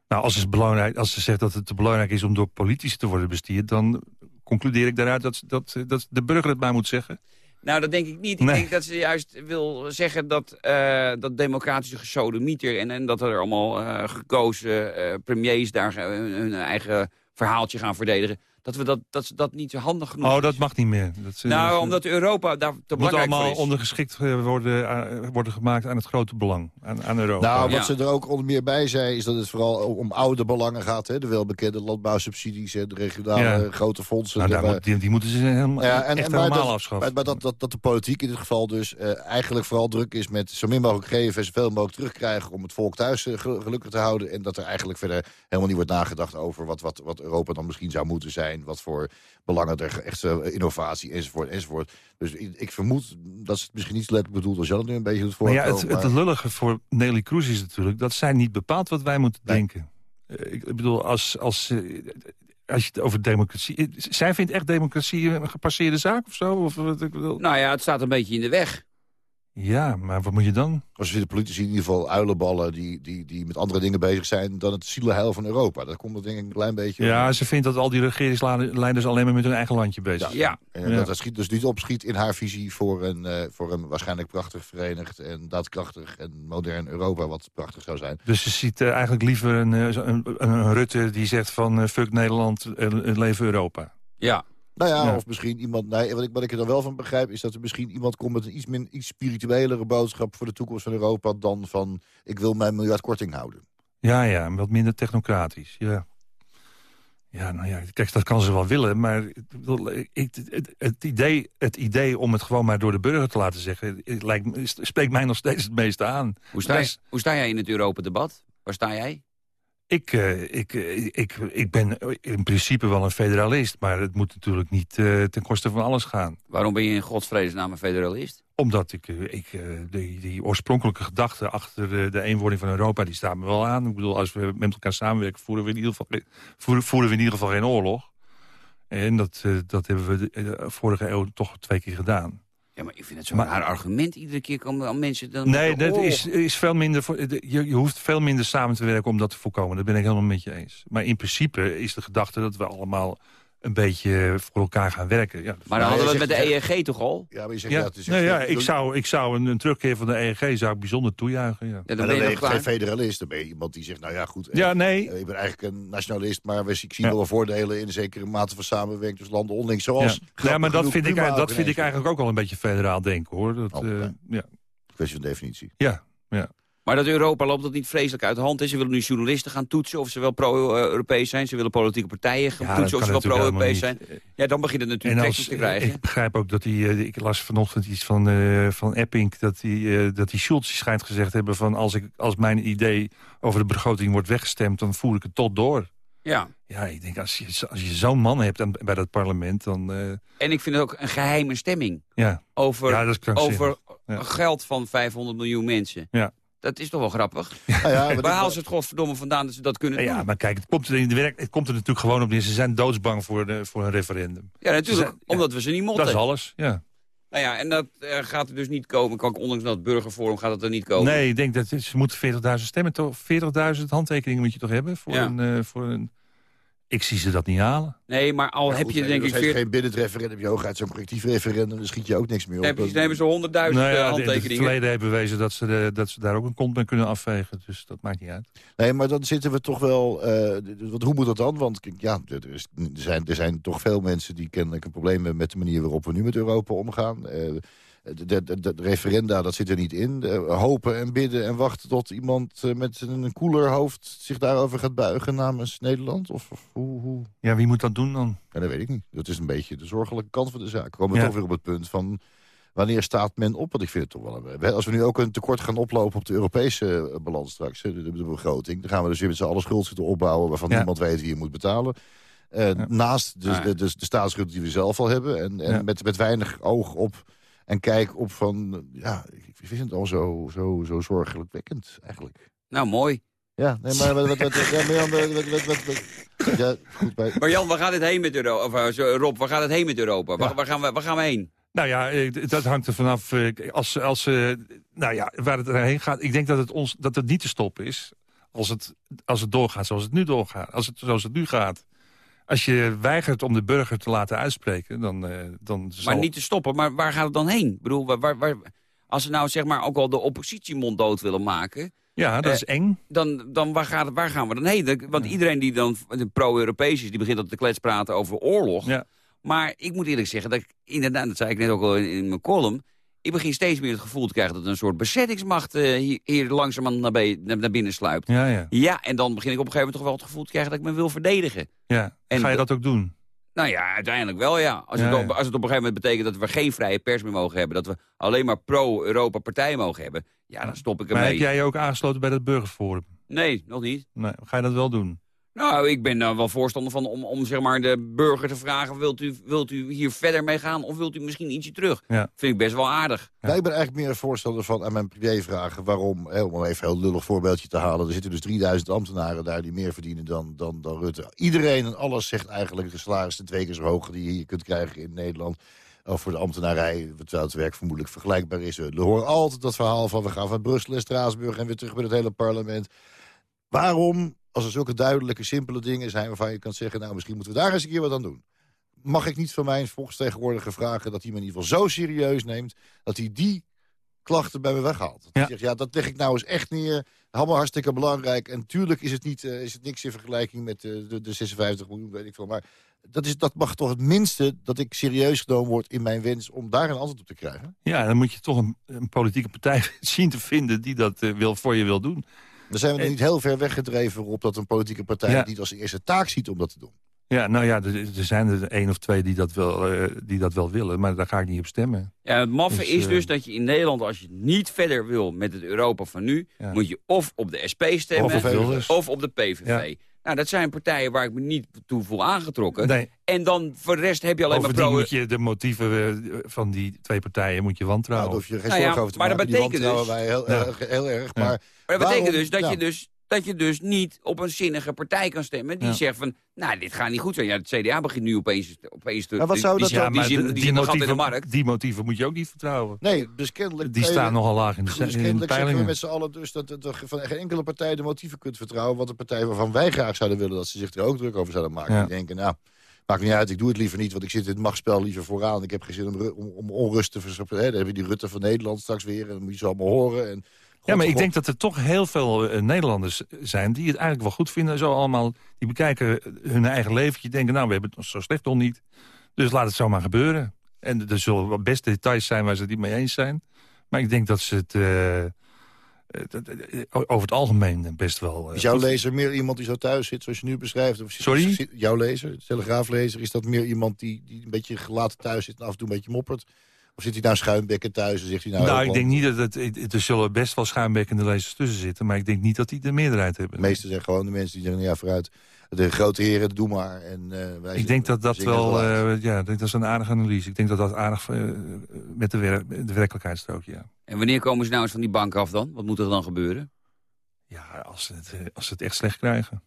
Nou, als, het belangrijk, als ze zegt dat het te belangrijk is om door politici te worden bestuurd... dan concludeer ik daaruit dat, dat, dat de burger het maar moet zeggen. Nou, dat denk ik niet. Ik Nee. denk dat ze juist wil zeggen dat, eh, dat democratische gesodemieter... En, en dat er allemaal eh, gekozen eh, premiers daar eh, hun, hun eigen verhaaltje gaan verdedigen... dat, we dat, dat ze dat niet zo handig genoeg Oh, is. dat mag niet meer. Dat, ze- Nou, dat- omdat Europa daar te moet belangrijk voor allemaal is. ondergeschikt eh, worden, eh, worden gemaakt aan het grote belang. Aan, aan Europa. Nou, wat Ja. ze er ook onder meer bij zei... is dat het vooral om oude belangen gaat. Hè? De welbekende landbouwsubsidies, hè, de regionale Ja. grote fondsen. Nou, daar die, die moeten ze helemaal, Ja, en, echt en maar helemaal dat, afschaffen. Maar, maar dat, dat, dat de politiek in dit geval dus eh, eigenlijk vooral druk is met zo min mogelijk geven... en zoveel mogelijk terugkrijgen om het volk thuis gel- gelukkig te houden. En dat er eigenlijk verder helemaal niet wordt nagedacht over wat, wat, wat Europa dan misschien zou moeten zijn. Wat voor belangen er echt innovatie enzovoort enzovoort. Dus ik, ik vermoed dat ze het misschien niet zo letterlijk bedoeld als Jan het nu een beetje doet Maar ja, het, het lullige voor Nelly Kroes is natuurlijk... dat zij niet bepaalt wat wij moeten Nee. denken. Eh, Ik bedoel, als, als, eh, als je het over democratie... eh, Zij vindt echt democratie een gepasseerde zaak of zo? Of, wat ik bedoel? Nou ja, het staat een beetje in de weg. Ja, maar wat moet je dan? Als je de politici in ieder geval uilenballen die, die, die met andere dingen bezig zijn dan het zielenheil van Europa. Dat komt er denk ik een klein beetje... Ja, ze vindt dat al die regeringsleiders alleen maar met hun eigen landje bezig zijn. Ja. En dat dat schiet dus niet opschiet in haar visie voor een, eh, voor een waarschijnlijk prachtig verenigd en daadkrachtig en modern Europa, wat prachtig zou zijn. Dus ze ziet eh, eigenlijk liever een, eh, een, een, een Rutte die zegt van fuck Nederland, leven Europa. Ja. Nou ja, Ja. of misschien iemand... Nee, wat, ik, wat ik er dan wel van begrijp... is dat er misschien iemand komt met een iets, min, iets spirituelere boodschap... voor de toekomst van Europa dan van... ik wil mijn miljard korting houden. Ja, ja, wat minder technocratisch, ja. Ja, nou ja, kijk, dat kan ze wel willen, maar ik bedoel, ik, het, het, idee, het idee om het gewoon maar door de burger te laten zeggen... het lijkt, me- spreekt mij nog steeds het meeste aan. Hoe sta, je- hoe sta jij in het Europa-debat? Waar sta jij? Ik, eh, ik, eh, ik, ik ben in principe wel een federalist, maar het moet natuurlijk niet eh, ten koste van alles gaan. Waarom ben je in godsvredesnaam een federalist? Omdat ik, ik die, die oorspronkelijke gedachte achter de eenwording van Europa, die staat me wel aan. Ik bedoel, als we met elkaar samenwerken, voeren we in ieder geval, geen- voeren, voeren we in ieder geval geen oorlog. En dat, dat hebben we de vorige eeuw toch twee keer gedaan. Ja, maar ik vind het zo'n raar argument. Iedere keer komen al mensen dan... Nee, dat is, is veel minder. voor- Je, je hoeft veel minder samen te werken om dat te voorkomen. Dat ben ik helemaal met je eens. Maar in principe is de gedachte dat we allemaal een beetje voor elkaar gaan werken. Ja, Maar dan hadden we het met de EEG toch al? Ja, maar je zegt Ja, het is nee, ja, ik zou, ik zou een, een terugkeer van de EEG zou ik bijzonder toejuichen. Ja, dan ben je geen federalist. Dan ben je iemand die zegt, nou ja, goed. eh, Ja, nee. eh, ik ben eigenlijk een nationalist, maar we- ik zie Ja. wel voordelen in een zekere mate van samenwerking tussen landen onderling. Zoals, ja. ja, maar dat vind, ik, dat vind ik eigenlijk ook wel een beetje federaal denken, hoor. Dat, Oh, eh, ja. Kwestie van definitie. Ja, ja. Maar dat Europa loopt dat niet vreselijk uit de hand. Hè? Ze willen nu journalisten gaan toetsen of ze wel pro-Europees zijn. Ze willen politieke partijen gaan Ja, toetsen of ze wel pro-Europees zijn. Ja, dan begint het natuurlijk als, te krijgen. ik begrijp ook dat hij, eh, ik las vanochtend iets van, eh, van Epping, dat hij, eh, dat hij Schulz schijnt gezegd te hebben van als, ik, als mijn idee over de begroting wordt weggestemd, dan voer ik het tot door. Ja. Ja, ik denk, als je, als je zo'n man hebt bij dat parlement, dan... En ik vind het ook een geheime stemming. ja. Over, Ja, is over Ja. geld van 500 miljoen mensen. Ja. Dat is toch wel grappig? Ja, maar Waar halen ze het godverdomme vandaan dat ze dat kunnen doen? Ja, maar kijk, het komt, er in de werk, het komt er natuurlijk gewoon op neer. Ze zijn doodsbang voor, de, voor een referendum. Ja, natuurlijk. Zijn- ja. omdat we ze niet motten. Dat is alles, ja. Nou ja, en dat eh, gaat er dus niet komen. Kan ik ondanks dat burgerforum gaat het er niet komen. Nee, ik denk dat ze moeten 40.000 stemmen, toch? 40.000 handtekeningen moet je toch hebben voor, Ja. een, eh, voor een... Ik zie ze dat niet halen. Nee, maar al Ja, heb goed, je nee, denk ik... 40 geen het referendum, je hooguit zo'n correctief referendum, dan schiet je ook niks meer op. Nee, precies, hebben ze 100.000 Nou eh, ja, handtekeningen. verleden heeft bewezen dat ze, de- dat ze daar ook een kont mee kunnen afvegen. Dus dat maakt niet uit. Nee, maar dan zitten we toch wel... eh, d- d- want hoe moet dat dan? Want ja, er, is, er, zijn, er zijn toch veel mensen die kennelijk een probleem hebben... met de manier waarop we nu met Europa omgaan. Eh, de, de, de, de referenda, dat zit er niet in. Eh, hopen en bidden en wachten tot iemand eh, met een koeler hoofd... zich daarover gaat buigen namens Nederland? Of, of hoe, hoe? Ja, wie moet dat doen dan? Ja, dat weet ik niet. Dat is een beetje de zorgelijke kant van de zaak. We komen Ja. toch weer op het punt van... Wanneer staat men op? Want ik vind het toch wel... Een, we- als we nu ook een tekort gaan oplopen op de Europese eh, balans straks, de, begroting... dan gaan we dus weer met z'n allen schuld zitten opbouwen... waarvan Ja. niemand weet wie je moet betalen. Naast de, Ja. de, de, de staatsschuld die we zelf al hebben. En, en met, met weinig oog op en kijk op van... Ja, ik vind het al zo, zo, zo zorgelijkwekkend eigenlijk. Nou, mooi. Ja, nee, maar wat... wat, wat, ja, maar Jan, wat, wat, wat, wat- wat- ja, goed, bij, Maar Jan, waar gaat het heen met Europa? Of, zo, Rob, waar gaat het heen met Europa? Waar, waar gaan, we, waar gaan we heen? Nou ja, eh, dat hangt er vanaf. eh, Als, als, eh, nou ja, waar het heen gaat. Ik denk dat het, ons, dat het niet te stoppen is. Als het, als het doorgaat zoals het nu doorgaat. Als het, zoals het nu gaat. Als je weigert om de burger te laten uitspreken, dan, eh, dan zal... Maar niet te stoppen, maar waar gaat het dan heen? Ik bedoel, waar, waar, als ze nou zeg maar ook al de oppositie monddood willen maken... Ja, dat eh, is eng. Dan, dan waar, gaat waar gaan we dan heen? Want iedereen die dan pro-Europees is, die begint al te klets praten over oorlog. Ja. Maar ik moet eerlijk zeggen, dat ik, inderdaad, dat zei ik net ook al in, in mijn column... ik begin steeds meer het gevoel te krijgen dat een soort bezettingsmacht... eh, hier, hier langzamerhand naar, naar, binnen sluipt. Ja, ja. Ja, en dan begin ik op een gegeven moment toch wel het gevoel te krijgen... dat ik me wil verdedigen. ja. En Ga je dat- ook doen? Nou ja, uiteindelijk wel, ja. Als, Ja, het, op, als het op een gegeven moment betekent dat we geen vrije pers meer mogen hebben... dat we alleen maar pro-Europa partijen mogen hebben... ja, dan stop ik Maar ermee. heb jij je ook aangesloten bij dat burgerforum? Nee, nog niet. Nee, ga je dat wel doen? Nou, ik ben daar wel voorstander van om, om zeg maar de burger te vragen... Wilt u, wilt u hier verder mee gaan of wilt u misschien ietsje terug? Ja. Vind ik best wel aardig. Nou, ik ben eigenlijk meer een voorstander van aan mijn privé vragen... waarom, hè, om even een heel lullig voorbeeldje te halen... er zitten dus 3000 ambtenaren daar die meer verdienen dan, dan, dan Rutte. Iedereen en alles zegt eigenlijk... de salaris zijn twee keer zo hoog die je hier kunt krijgen in Nederland. Of voor de ambtenarij, terwijl het werk vermoedelijk vergelijkbaar is. We horen altijd dat verhaal van we gaan van Brussel en Straatsburg... en weer terug bij het hele parlement. Waarom, als er zulke duidelijke, simpele dingen zijn... waarvan je kan zeggen, nou, misschien moeten we daar eens een keer wat aan doen mag ik niet van mijn volksvertegenwoordiger vragen... dat hij me in ieder geval zo serieus neemt... dat hij die klachten bij me weghaalt. Hij zegt, ja, dat leg ik nou eens echt neer. Allemaal hartstikke belangrijk. En tuurlijk is het, niet, eh, is het niks in vergelijking met eh, de, de 56 miljoen, weet ik veel. Maar dat, is, dat mag toch het minste dat ik serieus genomen word in mijn wens... om daar een antwoord op te krijgen. Ja, dan moet je toch een, een politieke partij zien te vinden... die dat eh, wil, voor je wil doen. Dan zijn we er niet heel ver weggedreven op dat een politieke partij... Ja. niet als eerste taak ziet om dat te doen. Ja, nou ja, er, er zijn er één of twee die dat, wel, eh, die dat wel willen. Maar daar ga ik niet op stemmen. Ja, het maffe Dus, is eh, dus dat je in Nederland, als je niet verder wil met het Europa van nu... moet je of op de SP stemmen, Of op Wilders. of op de PVV. Ja. Nou, dat zijn partijen waar ik me niet toe voel aangetrokken. Nee. En dan voor de rest heb je alleen Bovendien maar pro... moet je de motieven eh, van die twee partijen moet je wantrouwen. Nou, daar hoef je geen Nou ja, zorgen over te maar dat maken. Die betekent wantrouwen dus- wij heel, Ja. erg- heel erg. Ja. Maar, Maar dat betekent waarom- dus dat, ja. je dus dat je dus niet op een zinnige partij kan stemmen... die Ja. zegt van, nou, dit gaat niet goed zijn. Ja, het CDA begint nu opeens, opeens te... Maar wat zou die, dat die, die, altijd in de motieven, markt. die motieven moet je ook niet vertrouwen. Nee, dus kennelijk... Die staan nogal laag in de, Dus in de kennelijk zeggen we peilingen. met z'n allen dus dat het er van geen enkele partij de motieven kunt vertrouwen. Want de partij waarvan wij graag zouden willen dat ze zich er ook druk over zouden maken. Ja. Die denken, nou, maakt niet uit, ik doe het liever niet. Want ik zit in het machtsspel liever vooraan. Ik heb geen zin om, om, om onrust te verstoppen. Dan heb je die Rutte van Nederland straks weer. En dan moet je ze allemaal horen. En, Ja, maar ik denk dat er toch heel veel eh, Nederlanders zijn... die het eigenlijk wel goed vinden. Zo allemaal, die bekijken hun eigen leventje. denken, nou, we hebben het zo slecht nog niet. Dus laat het zo maar gebeuren. En er zullen wel best details zijn waar ze het niet mee eens zijn. Maar ik denk dat ze het eh, eh, eh, over het algemeen best wel... eh, Is jouw lezer meer iemand die zo thuis zit, zoals je nu beschrijft? Of Sorry? zit- jouw lezer, telegraaflezer, is dat meer iemand die, die een beetje gelaten thuis zit... en af en toe een beetje moppert? Of zit hij nou schuimbekken thuis en zegt hij nou... Nou, ik denk niet dat het... Er zullen best wel schuimbekkende lezers tussen zitten... maar ik denk niet dat die de meerderheid hebben. De meeste zijn gewoon de mensen die zeggen, ja, vooruit. De grote heren, doe maar. En, eh, wij Ik denk dat dat het wel, eh, ja, dat is een aardige analyse. Ik denk dat dat aardig eh, met de, wer de werkelijkheid strookt, ja. En wanneer komen ze nou eens van die bank af dan? Wat moet er dan gebeuren? Ja, als ze het, eh, als ze het echt slecht krijgen.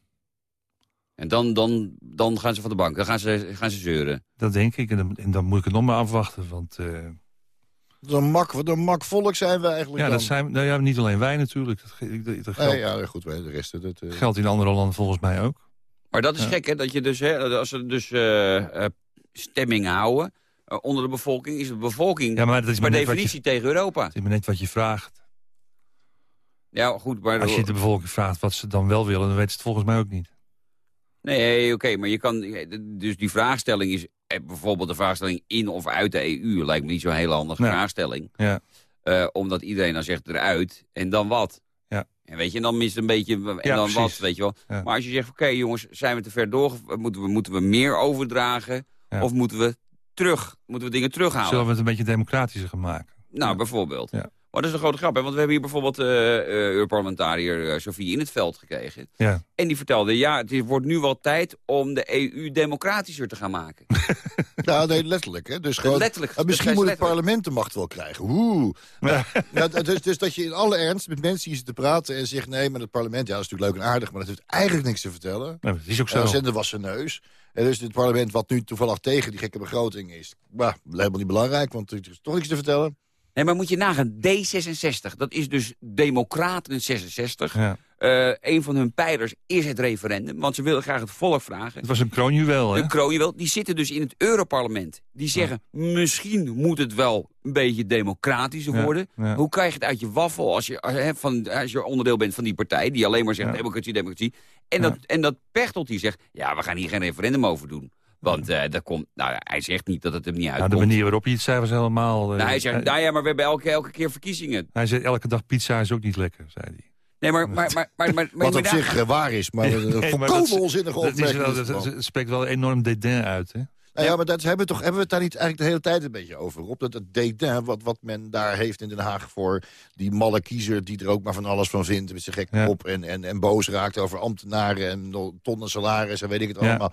En dan, dan, dan gaan ze van de bank, dan gaan ze, gaan ze zeuren. Dat denk ik. En dan, en dan moet ik het nog maar afwachten. Want eh, Wat een mak, wat een mak volk zijn we eigenlijk ja, dan. dat zijn nou ja, niet alleen wij natuurlijk. Dat, ge- dat, dat geldt, Nee, ja, goed, de rest... Dat, eh, geldt in andere landen volgens mij ook. Maar dat is Ja. gek, hè? Dat je dus, hè, als ze dus eh, eh, stemming houden onder de bevolking... is de bevolking Ja, maar dat is per maar net wat definitie tegen Europa. Het is maar net wat je vraagt. Ja, goed, maar... Als je de bevolking vraagt wat ze dan wel willen... dan weten ze het volgens mij ook niet. Nee, oké, maar je kan... Dus die vraagstelling is... eh, Bijvoorbeeld de vraagstelling in of uit de EU... lijkt me niet zo'n hele handige Ja. vraagstelling. Ja. Eh, omdat iedereen dan zegt eruit en dan wat. Ja. En weet je, en dan mist een beetje en Ja, dan wat, weet je wel. Ja. Maar als je zegt, oké jongens, zijn we te ver door? Moeten we, moeten we meer overdragen? Of moeten we terug? Moeten we dingen terughalen? Zullen we het een beetje democratischer gaan maken? Nou, bijvoorbeeld. Ja. Maar dat is een grote grap, hè? want we hebben hier bijvoorbeeld eh eh, Europarlementariër eh, Sofie in het veld gekregen. Ja. En die vertelde, ja, het is- wordt nu wel tijd om de EU democratischer te gaan maken. Ja, nee, letterlijk. Hè? Dus gewoon, Letterlijk, dat misschien moet het parlement de macht wel krijgen. Oeh. Ja, dus, dus dat je in alle ernst met mensen die zitten te praten en zegt... nee, maar het parlement, ja, dat is natuurlijk leuk en aardig... maar dat heeft eigenlijk niks te vertellen. Nee, dat is ook En zo. zenden was zijn neus. En dus het parlement, wat nu toevallig tegen die gekke begroting is... bah, helemaal niet belangrijk, want er is toch niks te vertellen. Nee, maar moet je nagaan, D66, dat is dus Democraten in 66. Ja. Eh, een van hun pijlers is het referendum, want ze willen graag het volk vragen. Het was een kroonjuwel, hè? Een kroonjuwel, die zitten dus in het Europarlement. Die zeggen, misschien moet het wel een beetje democratischer Ja, worden. Hoe krijg je het uit je waffel als je, van, als je onderdeel bent van die partij... die alleen maar zegt democratie, democratie. En, dat, en dat Pechtold die zegt, ja, we gaan hier geen referendum over doen. Want eh, dat komt, nou, hij zegt niet dat het hem niet Nou, uitkomt. de manier waarop je het zei was helemaal... eh, nou, hij zegt, nou ja, maar we hebben elke, elke keer verkiezingen. hij zei elke dag pizza is ook niet lekker, zei hij. Nee, maar... maar, maar, maar, maar, maar Wat op zich eh, waar is, maar een Nee, volkomen dat- onzinnige dat, is wel, dat, spreekt wel enorm dédain uit, hè? Nou ja, maar dat hebben we, toch, hebben we het daar niet eigenlijk de hele tijd een beetje over, Rob? Dat het dédain, wat, wat men daar heeft in Den Haag voor die malle kiezer... die er ook maar van alles van vindt, met zijn gek Ja. op... En, en, en boos raakt over ambtenaren en tonnen salaris en weet ik het Ja.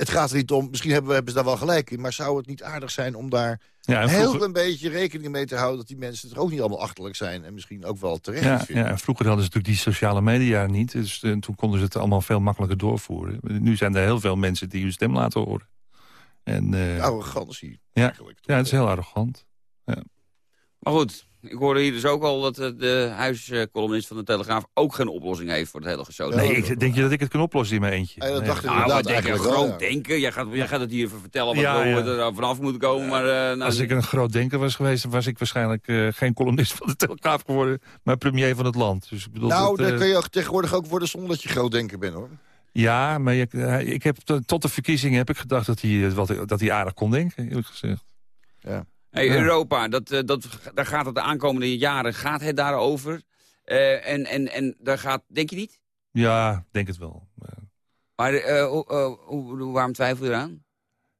Het gaat er niet om, misschien hebben, we, hebben ze daar wel gelijk in... maar zou het niet aardig zijn om daar Ja, heel vroeger- klein beetje rekening mee te houden... dat die mensen er ook niet allemaal achterlijk zijn... en misschien ook wel terecht Ja, vinden. ja, en vroeger hadden ze natuurlijk die sociale media niet. Dus eh, toen konden ze het allemaal veel makkelijker doorvoeren. Nu zijn er heel veel mensen die hun stem laten horen. En, eh, Arrogantie. Ja, ja, het is heel arrogant. Ja. Maar goed, ik hoorde hier dus ook al dat eh, de huiscolumnist van de Telegraaf ook geen oplossing heeft voor het hele gezout. Nee, ik, denk je dat ik het kan oplossen in mijn eentje? Ja, dat Nee. dacht ik Nou, denk je, wel, groot ja. denken. Jij gaat, jij gaat het hier even vertellen wat Ja, we ja. er vanaf moeten komen. Maar, eh, nou, Als ik een groot denker was geweest, dan was ik waarschijnlijk eh, geen columnist van de Telegraaf geworden, maar premier van het land. Dus ik bedoel, Nou, dat, daar kun je ook tegenwoordig ook worden zonder dat je groot denker bent, hoor. Ja, maar eh, ik heb tot- de verkiezingen heb ik gedacht dat hij, wat, dat hij aardig kon denken, eerlijk gezegd. Ja. Hey, Ja. Europa, dat, eh, dat, daar gaat het de aankomende jaren gaat het daarover. Eh, en, en, en daar gaat, denk je niet? Ja, denk het wel. Maar eh, hoe- hoe- waarom twijfel je eraan?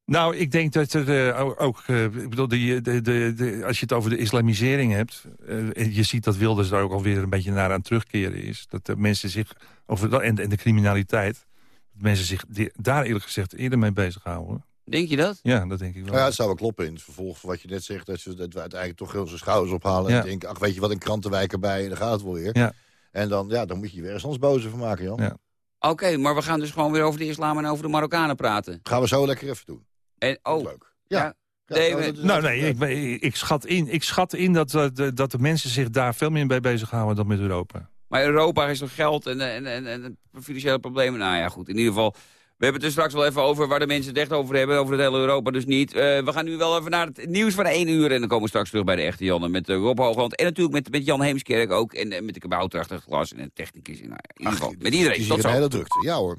Nou, ik denk dat er ook, ik bedoel, de, de, als je het over de islamisering hebt, en je ziet dat Wilders daar ook alweer een beetje naar aan terugkeren is. Dat de mensen zich, over, en, en de criminaliteit, dat mensen zich daar eerlijk gezegd eerder mee bezighouden. Denk je dat? Ja, dat denk ik wel. Nou ja, het zou wel kloppen in het vervolg van wat je net zegt. Dat, ze, dat we uiteindelijk toch heel zijn schouders ophalen. Ja. En denken, ach weet je wat, een krantenwijk erbij en dan gaat het wel weer. Ja. En dan, ja, dan moet je je weer eens ons boze van maken, Jan. Ja. Oké, maar we gaan dus gewoon weer over de islam en over de Marokkanen praten. Gaan we zo lekker even doen. En, oh, Leuk. Ja. Ja, Nee, nou, we- dat Nou nee, ik, ik, schat in, ik schat in dat, dat, de- dat de mensen zich daar veel meer mee bezighouden dan met Europa. Maar Europa is toch geld en, en, en, en financiële problemen? Nou ja, goed. In ieder geval, we hebben het er straks wel even over waar de mensen het echt over hebben. Over het hele Europa dus niet. Eh, we gaan nu wel even naar het nieuws van 1 uur. En dan komen we straks terug bij de echte Janne met eh, Rob Hoogland. En natuurlijk met, met Jan Heemskerk ook. En, eh, met de kabouter achter het glas en een technicus. Nou, in ieder geval, met iedereen. Tot zo. hele drukte. Ja hoor.